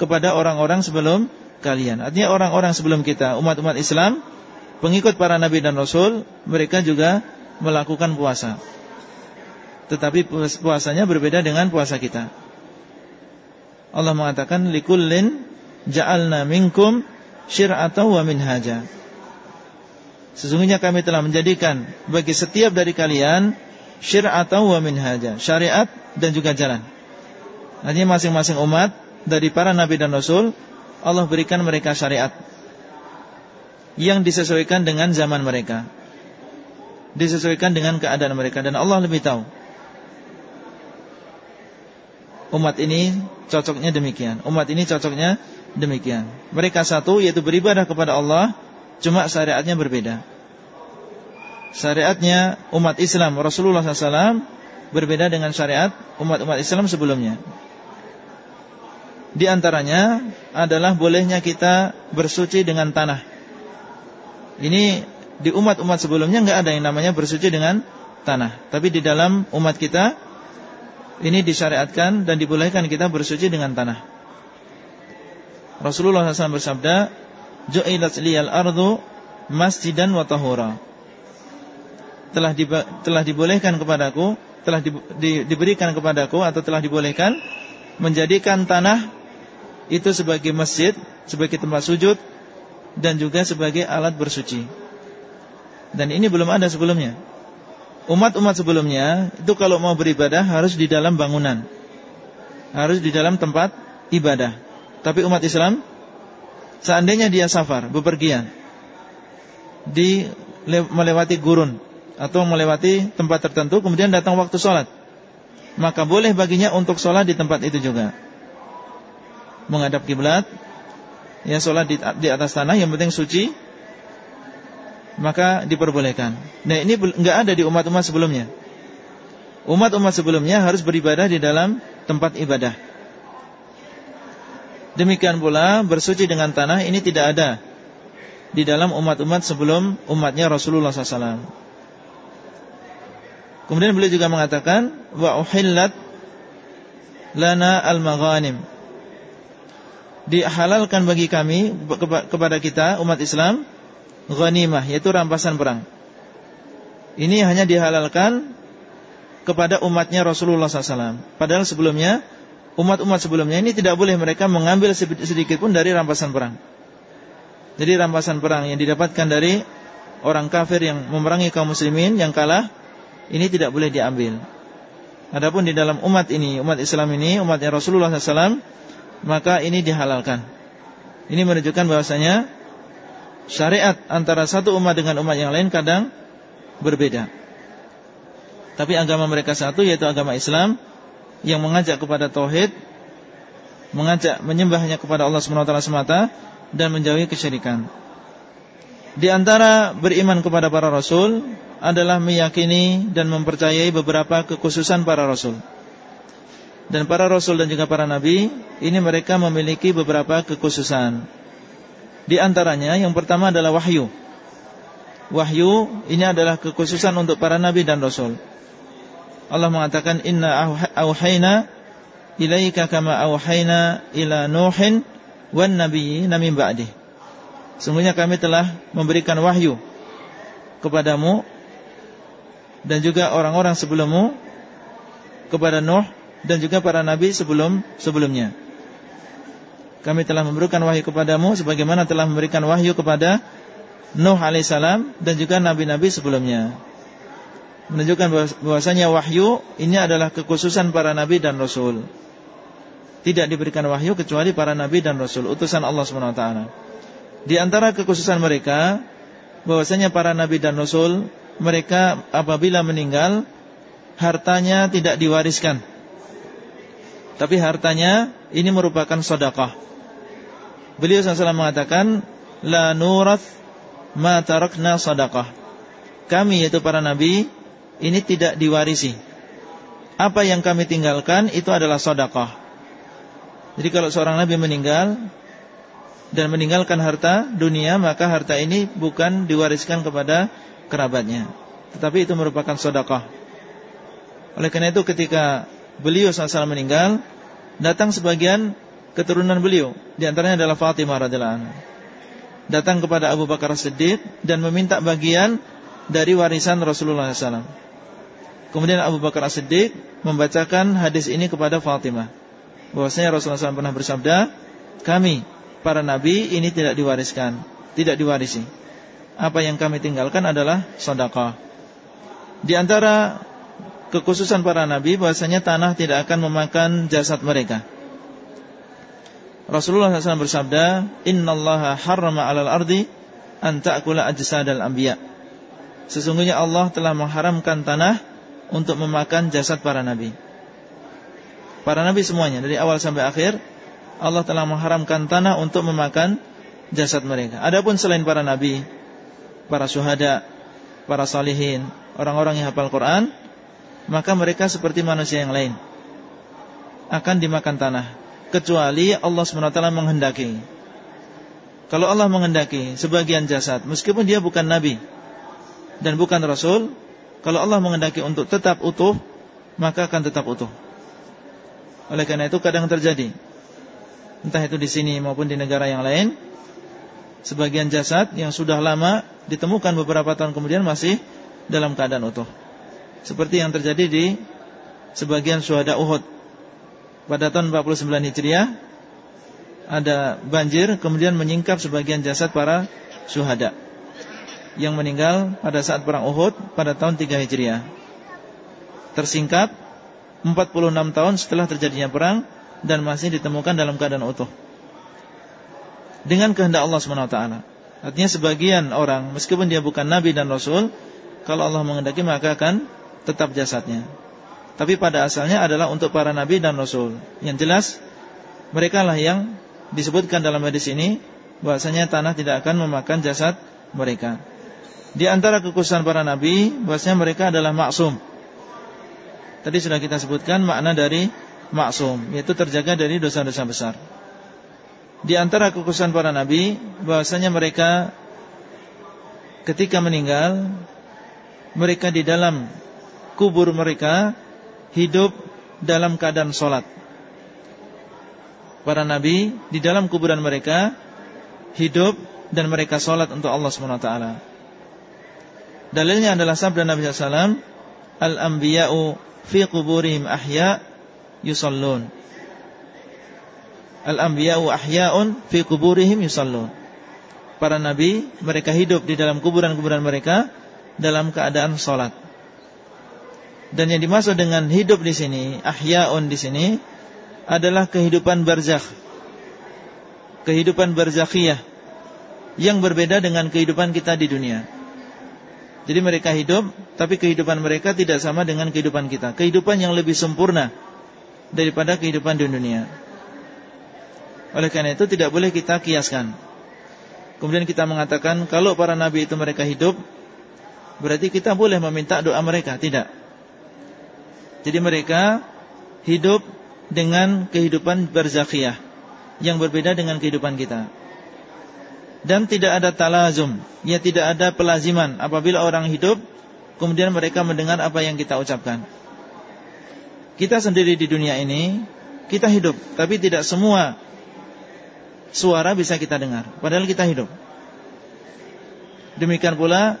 kepada orang-orang sebelum kalian. Artinya orang-orang sebelum kita, umat-umat Islam, pengikut para nabi dan rasul, mereka juga melakukan puasa. Tetapi puasanya berbeda dengan puasa kita. Allah mengatakan likullin ja'alna minkum syir'atan wa minhaja. Sesungguhnya kami telah menjadikan bagi setiap dari kalian syir'atan wa minhaja, syariat dan juga jalan. Artinya masing-masing umat dari para nabi dan rasul Allah berikan mereka syariat yang disesuaikan dengan zaman mereka. Disesuaikan dengan keadaan mereka dan Allah lebih tahu. Umat ini cocoknya demikian. Umat ini cocoknya demikian. Mereka satu yaitu beribadah kepada Allah, cuma syariatnya berbeda. Syariatnya umat Islam Rasulullah SAW berbeda dengan syariat umat-umat Islam sebelumnya. Di antaranya adalah bolehnya kita bersuci dengan tanah. Ini di umat-umat sebelumnya nggak ada yang namanya bersuci dengan tanah. Tapi di dalam umat kita ini disyariatkan dan dibolehkan kita bersuci dengan tanah. Rasulullah SAW bersabda, "Ju'ilat liyal ardu masjidan wa tahura." Telah telah dibolehkan kepadaku, telah di, di, diberikan kepadaku atau telah dibolehkan menjadikan tanah itu sebagai masjid, sebagai tempat sujud dan juga sebagai alat bersuci. Dan ini belum ada sebelumnya. Umat-umat sebelumnya itu kalau mau beribadah harus di dalam bangunan. Harus di dalam tempat ibadah. Tapi umat Islam seandainya dia safar, bepergian di melewati gurun atau melewati tempat tertentu kemudian datang waktu sholat maka boleh baginya untuk sholat di tempat itu juga menghadap kiblat, ya sholat di, di atas tanah yang penting suci, maka diperbolehkan. Nah ini nggak ada di umat-umat sebelumnya. Umat-umat sebelumnya harus beribadah di dalam tempat ibadah. Demikian pula bersuci dengan tanah ini tidak ada di dalam umat-umat sebelum umatnya Rasulullah SAW. Kemudian beliau juga mengatakan wa uhillat lana al-maghanim dihalalkan bagi kami kepada kita umat Islam ghanimah yaitu rampasan perang. Ini hanya dihalalkan kepada umatnya Rasulullah SAW. Padahal sebelumnya umat-umat sebelumnya ini tidak boleh mereka mengambil sedikit pun dari rampasan perang. Jadi rampasan perang yang didapatkan dari orang kafir yang memerangi kaum muslimin yang kalah ini tidak boleh diambil. Adapun di dalam umat ini, umat Islam ini, umatnya Rasulullah SAW maka ini dihalalkan. Ini menunjukkan bahwasanya syariat antara satu umat dengan umat yang lain kadang berbeda. Tapi agama mereka satu yaitu agama Islam yang mengajak kepada tauhid, mengajak menyembahnya kepada Allah SWT semata dan menjauhi kesyirikan. Di antara beriman kepada para rasul adalah meyakini dan mempercayai beberapa kekhususan para rasul. Dan para rasul dan juga para nabi Ini mereka memiliki beberapa kekhususan Di antaranya yang pertama adalah wahyu Wahyu ini adalah kekhususan untuk para nabi dan rasul Allah mengatakan Inna awhayna ilaika kama awhayna ila nuhin Wan nabiyyi min ba'dih Sungguhnya kami telah memberikan wahyu Kepadamu Dan juga orang-orang sebelummu Kepada Nuh dan juga para nabi sebelum sebelumnya. Kami telah memberikan wahyu kepadamu sebagaimana telah memberikan wahyu kepada Nuh alaihissalam dan juga nabi-nabi sebelumnya. Menunjukkan bahwasanya wahyu ini adalah kekhususan para nabi dan rasul. Tidak diberikan wahyu kecuali para nabi dan rasul, utusan Allah Subhanahu wa taala. Di antara kekhususan mereka bahwasanya para nabi dan rasul mereka apabila meninggal hartanya tidak diwariskan tapi hartanya ini merupakan sedekah. Beliau SAW mengatakan, La nurath ma tarakna sedekah. Kami yaitu para nabi, ini tidak diwarisi. Apa yang kami tinggalkan itu adalah sedekah. Jadi kalau seorang nabi meninggal dan meninggalkan harta dunia, maka harta ini bukan diwariskan kepada kerabatnya. Tetapi itu merupakan sedekah. Oleh karena itu ketika beliau SAW meninggal, datang sebagian keturunan beliau, di antaranya adalah Fatimah radhiyallahu anha. Datang kepada Abu Bakar Siddiq dan meminta bagian dari warisan Rasulullah SAW. Kemudian Abu Bakar Siddiq membacakan hadis ini kepada Fatimah. Bahwasanya Rasulullah SAW pernah bersabda, kami para nabi ini tidak diwariskan, tidak diwarisi. Apa yang kami tinggalkan adalah sedekah. Di antara kekhususan para nabi bahwasanya tanah tidak akan memakan jasad mereka. Rasulullah SAW bersabda, Inna Allah harrama alal ardi an ta'kula ajsadal anbiya. Sesungguhnya Allah telah mengharamkan tanah untuk memakan jasad para nabi. Para nabi semuanya dari awal sampai akhir Allah telah mengharamkan tanah untuk memakan jasad mereka. Adapun selain para nabi, para syuhada, para salihin, orang-orang yang hafal Quran, maka mereka seperti manusia yang lain akan dimakan tanah kecuali Allah SWT menghendaki. Kalau Allah menghendaki sebagian jasad, meskipun dia bukan nabi dan bukan rasul, kalau Allah menghendaki untuk tetap utuh, maka akan tetap utuh. Oleh karena itu kadang terjadi, entah itu di sini maupun di negara yang lain, sebagian jasad yang sudah lama ditemukan beberapa tahun kemudian masih dalam keadaan utuh. Seperti yang terjadi di sebagian syuhada Uhud. Pada tahun 49 Hijriah ada banjir kemudian menyingkap sebagian jasad para syuhada yang meninggal pada saat perang Uhud pada tahun 3 Hijriah. Tersingkap 46 tahun setelah terjadinya perang dan masih ditemukan dalam keadaan utuh. Dengan kehendak Allah SWT. Artinya sebagian orang meskipun dia bukan nabi dan rasul, kalau Allah mengendaki maka akan tetap jasadnya. Tapi pada asalnya adalah untuk para nabi dan rasul. Yang jelas mereka lah yang disebutkan dalam hadis ini bahwasanya tanah tidak akan memakan jasad mereka. Di antara kekhususan para nabi bahwasanya mereka adalah maksum. Tadi sudah kita sebutkan makna dari maksum yaitu terjaga dari dosa-dosa besar. Di antara kekhususan para nabi bahwasanya mereka ketika meninggal mereka di dalam kubur mereka hidup dalam keadaan solat. Para nabi di dalam kuburan mereka hidup dan mereka solat untuk Allah SWT. Dalilnya adalah sabda Nabi SAW Al-anbiya'u fi kuburihim ahya yusallun Al-anbiya'u ahya'un fi kuburihim yusallun Para nabi mereka hidup di dalam kuburan-kuburan mereka dalam keadaan solat. Dan yang dimaksud dengan hidup di sini, ahya'un di sini adalah kehidupan barzakh. Kehidupan barzakhiyah yang berbeda dengan kehidupan kita di dunia. Jadi mereka hidup Tapi kehidupan mereka tidak sama dengan kehidupan kita. Kehidupan yang lebih sempurna Daripada kehidupan di dunia. Oleh karena itu tidak boleh kita kiaskan. Kemudian kita mengatakan Kalau para nabi itu mereka hidup Berarti kita boleh meminta doa mereka. Tidak. Jadi mereka hidup Dengan kehidupan berzakhiyah Yang berbeda dengan kehidupan kita dan tidak ada talazum, ya tidak ada pelaziman apabila orang hidup kemudian mereka mendengar apa yang kita ucapkan. Kita sendiri di dunia ini kita hidup, tapi tidak semua suara bisa kita dengar, padahal kita hidup. Demikian pula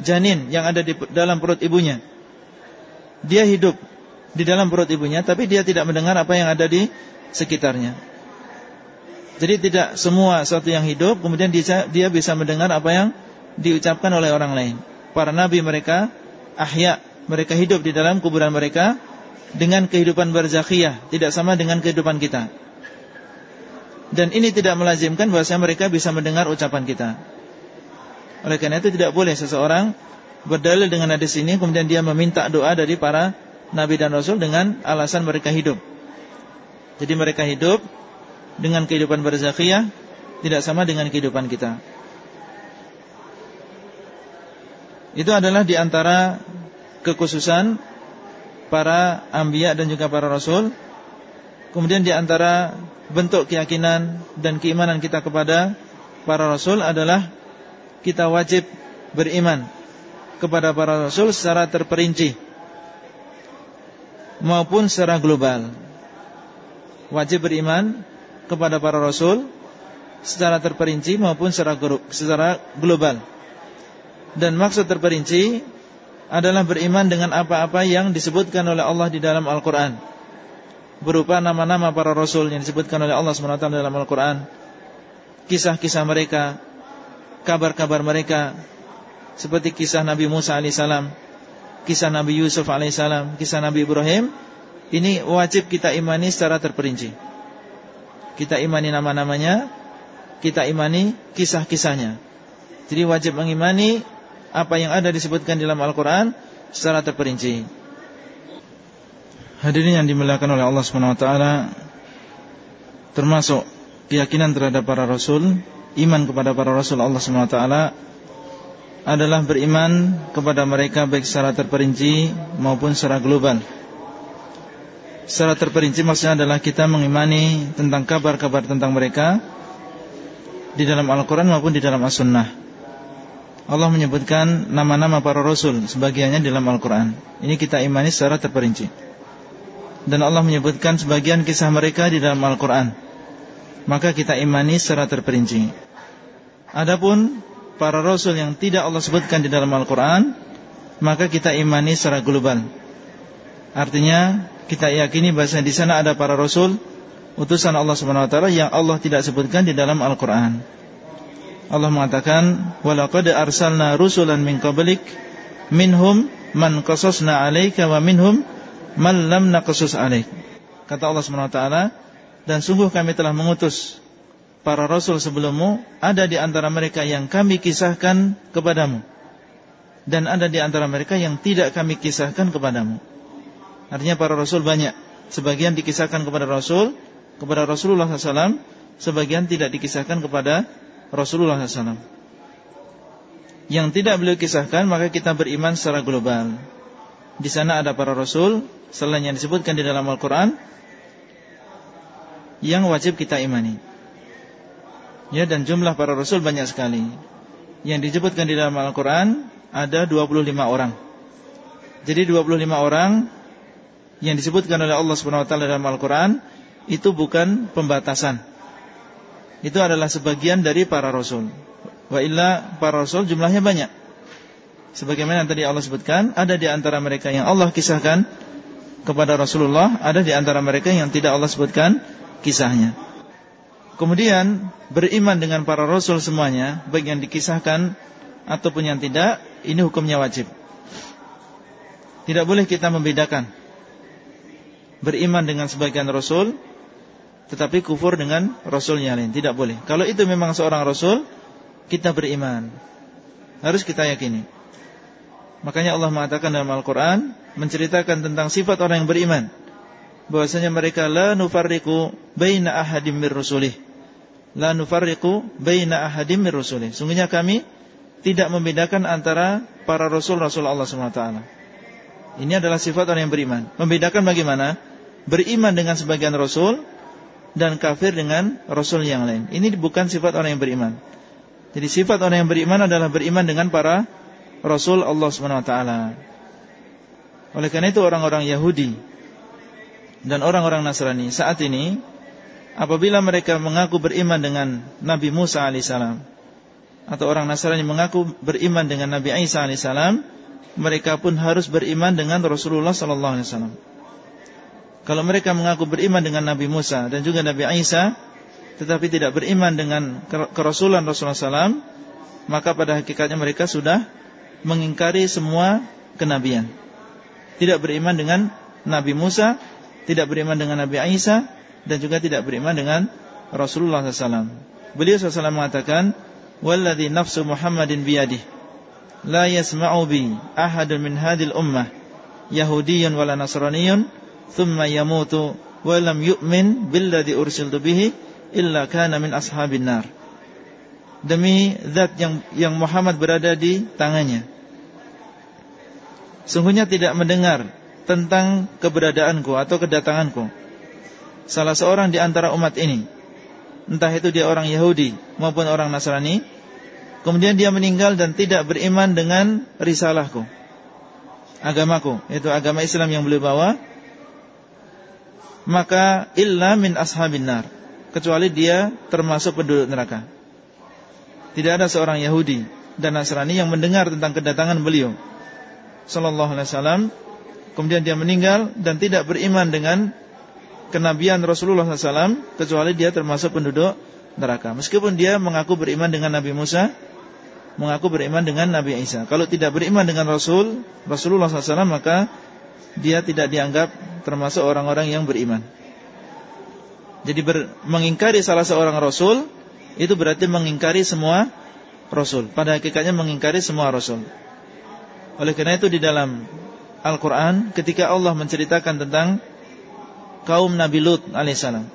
janin yang ada di dalam perut ibunya. Dia hidup di dalam perut ibunya, tapi dia tidak mendengar apa yang ada di sekitarnya. Jadi tidak semua sesuatu yang hidup kemudian dia, dia bisa mendengar apa yang diucapkan oleh orang lain. Para nabi mereka ahya, mereka hidup di dalam kuburan mereka dengan kehidupan berzakhiyah, tidak sama dengan kehidupan kita. Dan ini tidak melazimkan bahwasanya mereka bisa mendengar ucapan kita. Oleh karena itu tidak boleh seseorang berdalil dengan hadis ini kemudian dia meminta doa dari para nabi dan rasul dengan alasan mereka hidup. Jadi mereka hidup dengan kehidupan barzakhiyah tidak sama dengan kehidupan kita. Itu adalah di antara kekhususan para anbiya dan juga para rasul. Kemudian di antara bentuk keyakinan dan keimanan kita kepada para rasul adalah kita wajib beriman kepada para rasul secara terperinci maupun secara global. Wajib beriman kepada para rasul secara terperinci maupun secara secara global. Dan maksud terperinci adalah beriman dengan apa-apa yang disebutkan oleh Allah di dalam Al-Qur'an. Berupa nama-nama para rasul yang disebutkan oleh Allah SWT dalam Al-Qur'an. Kisah-kisah mereka, kabar-kabar mereka seperti kisah Nabi Musa alaihissalam, kisah Nabi Yusuf alaihissalam, kisah Nabi Ibrahim, ini wajib kita imani secara terperinci. Kita imani nama-namanya Kita imani kisah-kisahnya. Jadi wajib mengimani Apa yang ada disebutkan dalam Al-Quran Secara terperinci. Hadirin yang dimuliakan oleh Allah SWT Termasuk Keyakinan terhadap para Rasul Iman kepada para Rasul Allah SWT Adalah beriman Kepada mereka baik secara terperinci Maupun secara global secara terperinci maksudnya adalah kita mengimani tentang kabar-kabar tentang mereka di dalam Al-Quran maupun di dalam As-Sunnah. Allah menyebutkan nama-nama para rasul sebagiannya dalam Al-Quran. Ini kita imani secara terperinci. Dan Allah menyebutkan sebagian kisah mereka di dalam Al-Quran. Maka kita imani secara terperinci. Adapun para rasul yang tidak Allah sebutkan di dalam Al-Quran, maka kita imani secara global. Artinya kita yakini bahasa di sana ada para rasul utusan Allah Subhanahu wa taala yang Allah tidak sebutkan di dalam Al-Qur'an. Allah mengatakan, "Walaqad arsalna rusulan min qablik minhum man qasasna 'alaika wa minhum man lam naqsus 'alaik." Kata Allah Subhanahu wa taala, "Dan sungguh kami telah mengutus para rasul sebelummu, ada di antara mereka yang kami kisahkan kepadamu dan ada di antara mereka yang tidak kami kisahkan kepadamu." Artinya para rasul banyak. Sebagian dikisahkan kepada Rasul, kepada Rasulullah SAW, sebagian tidak dikisahkan kepada Rasulullah SAW. Yang tidak beliau kisahkan, maka kita beriman secara global. Di sana ada para Rasul, selain yang disebutkan di dalam Al-Quran, yang wajib kita imani. Ya, dan jumlah para Rasul banyak sekali. Yang disebutkan di dalam Al-Quran, ada 25 orang. Jadi 25 orang yang disebutkan oleh Allah Subhanahu wa taala dalam Al-Qur'an itu bukan pembatasan. Itu adalah sebagian dari para rasul. Wa illa para rasul jumlahnya banyak. Sebagaimana yang tadi Allah sebutkan, ada di antara mereka yang Allah kisahkan kepada Rasulullah, ada di antara mereka yang tidak Allah sebutkan kisahnya. Kemudian beriman dengan para rasul semuanya, baik yang dikisahkan ataupun yang tidak, ini hukumnya wajib. Tidak boleh kita membedakan beriman dengan sebagian rasul tetapi kufur dengan rasulnya lain tidak boleh. Kalau itu memang seorang rasul, kita beriman. Harus kita yakini. Makanya Allah mengatakan dalam Al-Qur'an menceritakan tentang sifat orang yang beriman. Bahwasanya mereka la nufarriqu baina ahadim mir rusulih. La nufarriqu baina ahadim mir rusulih. Sungguhnya kami tidak membedakan antara para rasul-rasul Allah taala. Ini adalah sifat orang yang beriman. Membedakan bagaimana? Beriman dengan sebagian rasul dan kafir dengan rasul yang lain. Ini bukan sifat orang yang beriman. Jadi sifat orang yang beriman adalah beriman dengan para rasul Allah Subhanahu wa taala. Oleh karena itu orang-orang Yahudi dan orang-orang Nasrani saat ini apabila mereka mengaku beriman dengan Nabi Musa alaihissalam atau orang Nasrani mengaku beriman dengan Nabi Isa alaihissalam mereka pun harus beriman dengan Rasulullah sallallahu alaihi wasallam. Kalau mereka mengaku beriman dengan Nabi Musa dan juga Nabi Isa tetapi tidak beriman dengan kerasulan Rasulullah SAW, maka pada hakikatnya mereka sudah mengingkari semua kenabian. Tidak beriman dengan Nabi Musa, tidak beriman dengan Nabi Isa dan juga tidak beriman dengan Rasulullah SAW. Beliau SAW mengatakan, "Walladhi nafsu Muhammadin biyadihi." la yasma'u ahadun min hadhil ummah yahudiyyun wala nasraniyyun thumma yamutu wa lam yu'min billadhi ursiltu bihi illa kana min ashabin nar demi zat yang yang Muhammad berada di tangannya. Sungguhnya tidak mendengar tentang keberadaanku atau kedatanganku. Salah seorang di antara umat ini. Entah itu dia orang Yahudi maupun orang Nasrani. Kemudian dia meninggal dan tidak beriman dengan risalahku. Agamaku Yaitu agama Islam yang beliau bawa Maka illa min ashabin nar Kecuali dia termasuk penduduk neraka Tidak ada seorang Yahudi dan Nasrani yang mendengar tentang kedatangan beliau Sallallahu alaihi wasallam Kemudian dia meninggal dan tidak beriman dengan kenabian Rasulullah SAW kecuali dia termasuk penduduk neraka. Meskipun dia mengaku beriman dengan Nabi Musa mengaku beriman dengan Nabi Isa. Kalau tidak beriman dengan Rasul, Rasulullah SAW, maka dia tidak dianggap termasuk orang-orang yang beriman. Jadi ber, mengingkari salah seorang Rasul, itu berarti mengingkari semua Rasul. Pada hakikatnya mengingkari semua Rasul. Oleh karena itu di dalam Al-Quran, ketika Allah menceritakan tentang kaum Nabi Lut alaihissalam,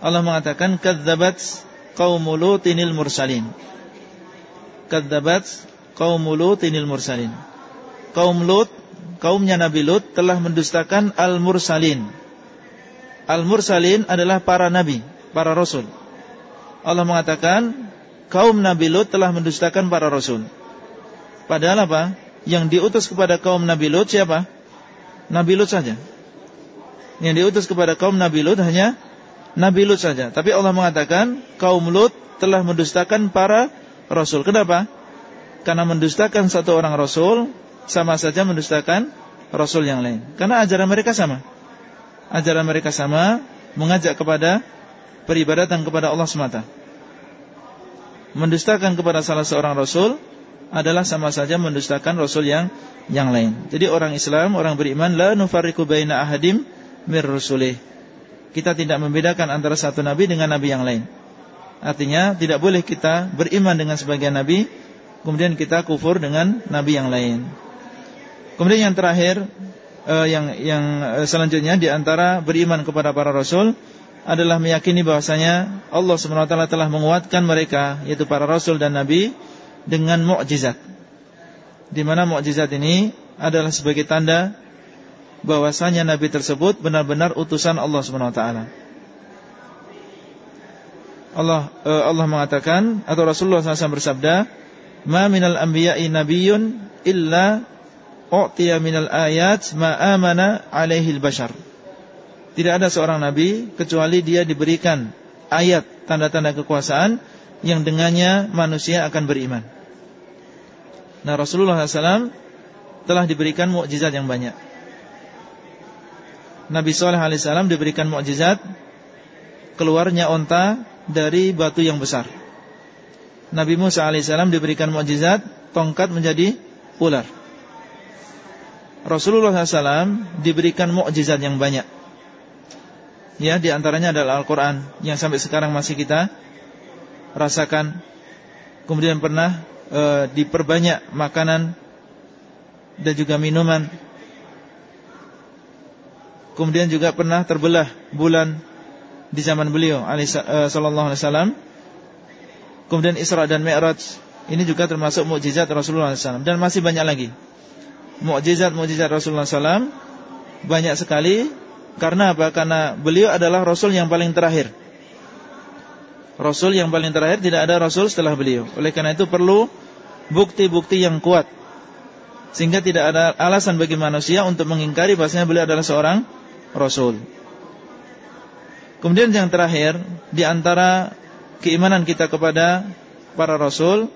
Allah mengatakan, Kadzabat kaum Lutinil mursalin kadzabat qaum Lutinil mursalin. Kaum Lut kaumnya Nabi Lut telah mendustakan al-mursalin. Al-mursalin adalah para nabi, para rasul. Allah mengatakan kaum Nabi Lut telah mendustakan para rasul. Padahal apa? Yang diutus kepada kaum Nabi Lut siapa? Nabi Lut saja. Yang diutus kepada kaum Nabi Lut hanya Nabi Lut saja. Tapi Allah mengatakan kaum Lut telah mendustakan para rasul. Kenapa? Karena mendustakan satu orang rasul sama saja mendustakan rasul yang lain. Karena ajaran mereka sama. Ajaran mereka sama mengajak kepada peribadatan kepada Allah semata. Mendustakan kepada salah seorang rasul adalah sama saja mendustakan rasul yang yang lain. Jadi orang Islam, orang beriman la nufarriqu baina ahadim mir rusulih. Kita tidak membedakan antara satu nabi dengan nabi yang lain. Artinya tidak boleh kita beriman dengan sebagian nabi kemudian kita kufur dengan nabi yang lain. Kemudian yang terakhir eh, yang yang eh, selanjutnya di antara beriman kepada para rasul adalah meyakini bahwasanya Allah SWT telah menguatkan mereka yaitu para rasul dan nabi dengan mukjizat. Di mana mukjizat ini adalah sebagai tanda bahwasanya nabi tersebut benar-benar utusan Allah SWT. Allah uh, Allah mengatakan atau Rasulullah SAW bersabda, ma minal anbiya'i nabiyyun illa u'tiya minal ayat ma amana alaihi bashar Tidak ada seorang nabi kecuali dia diberikan ayat tanda-tanda kekuasaan yang dengannya manusia akan beriman. Nah, Rasulullah SAW telah diberikan mukjizat yang banyak. Nabi Saleh diberikan mukjizat keluarnya onta dari batu yang besar. Nabi Musa alaihissalam diberikan mukjizat tongkat menjadi ular. Rasulullah SAW diberikan mukjizat yang banyak. Ya, di antaranya adalah Al-Quran yang sampai sekarang masih kita rasakan. Kemudian pernah e, diperbanyak makanan dan juga minuman. Kemudian juga pernah terbelah bulan di zaman beliau, e, sallallahu alaihi wasallam Kemudian Isra dan Mi'raj Ini juga termasuk mukjizat Rasulullah SAW Dan masih banyak lagi Mukjizat-mukjizat Rasulullah SAW Banyak sekali. Karena apa? Karena beliau adalah Rasul yang paling terakhir. Rasul yang paling terakhir Tidak ada Rasul setelah beliau. Oleh karena itu perlu Bukti-bukti yang kuat. Sehingga tidak ada alasan bagi manusia Untuk mengingkari bahasanya beliau adalah seorang Rasul. Kemudian yang terakhir Di antara keimanan kita kepada para rasul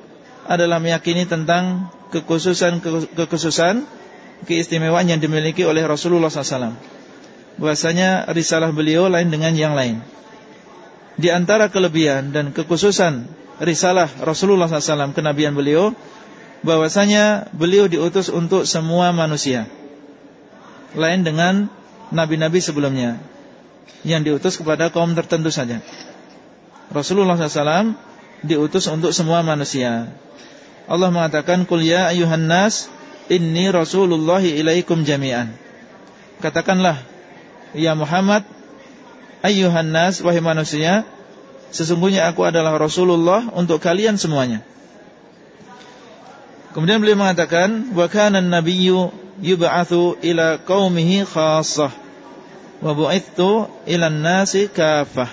adalah meyakini tentang kekhususan kekhususan keistimewaan yang dimiliki oleh Rasulullah SAW. Bahwasanya risalah beliau lain dengan yang lain. Di antara kelebihan dan kekhususan risalah Rasulullah SAW kenabian beliau, bahwasanya beliau diutus untuk semua manusia. Lain dengan nabi-nabi sebelumnya yang diutus kepada kaum tertentu saja. Rasulullah SAW diutus untuk semua manusia. Allah mengatakan, "Qul ya ayuhan nas, inni rasulullahi ilaikum jami'an." Katakanlah, ya Muhammad, ayuhan nas, wahai manusia, sesungguhnya aku adalah Rasulullah untuk kalian semuanya. Kemudian beliau mengatakan, "Wa kana an-nabiyyu yub'atsu ila qaumihi khassah wa bu'ithtu ila an-nasi kaffah."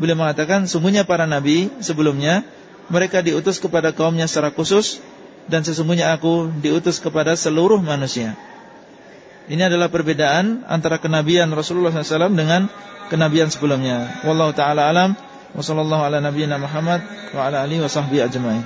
Beliau mengatakan sungguhnya para nabi sebelumnya mereka diutus kepada kaumnya secara khusus dan sesungguhnya aku diutus kepada seluruh manusia. Ini adalah perbedaan antara kenabian Rasulullah SAW dengan kenabian sebelumnya. Wallahu taala alam wa sallallahu ala Muhammad wa ala alihi wa sahbihi ajmain.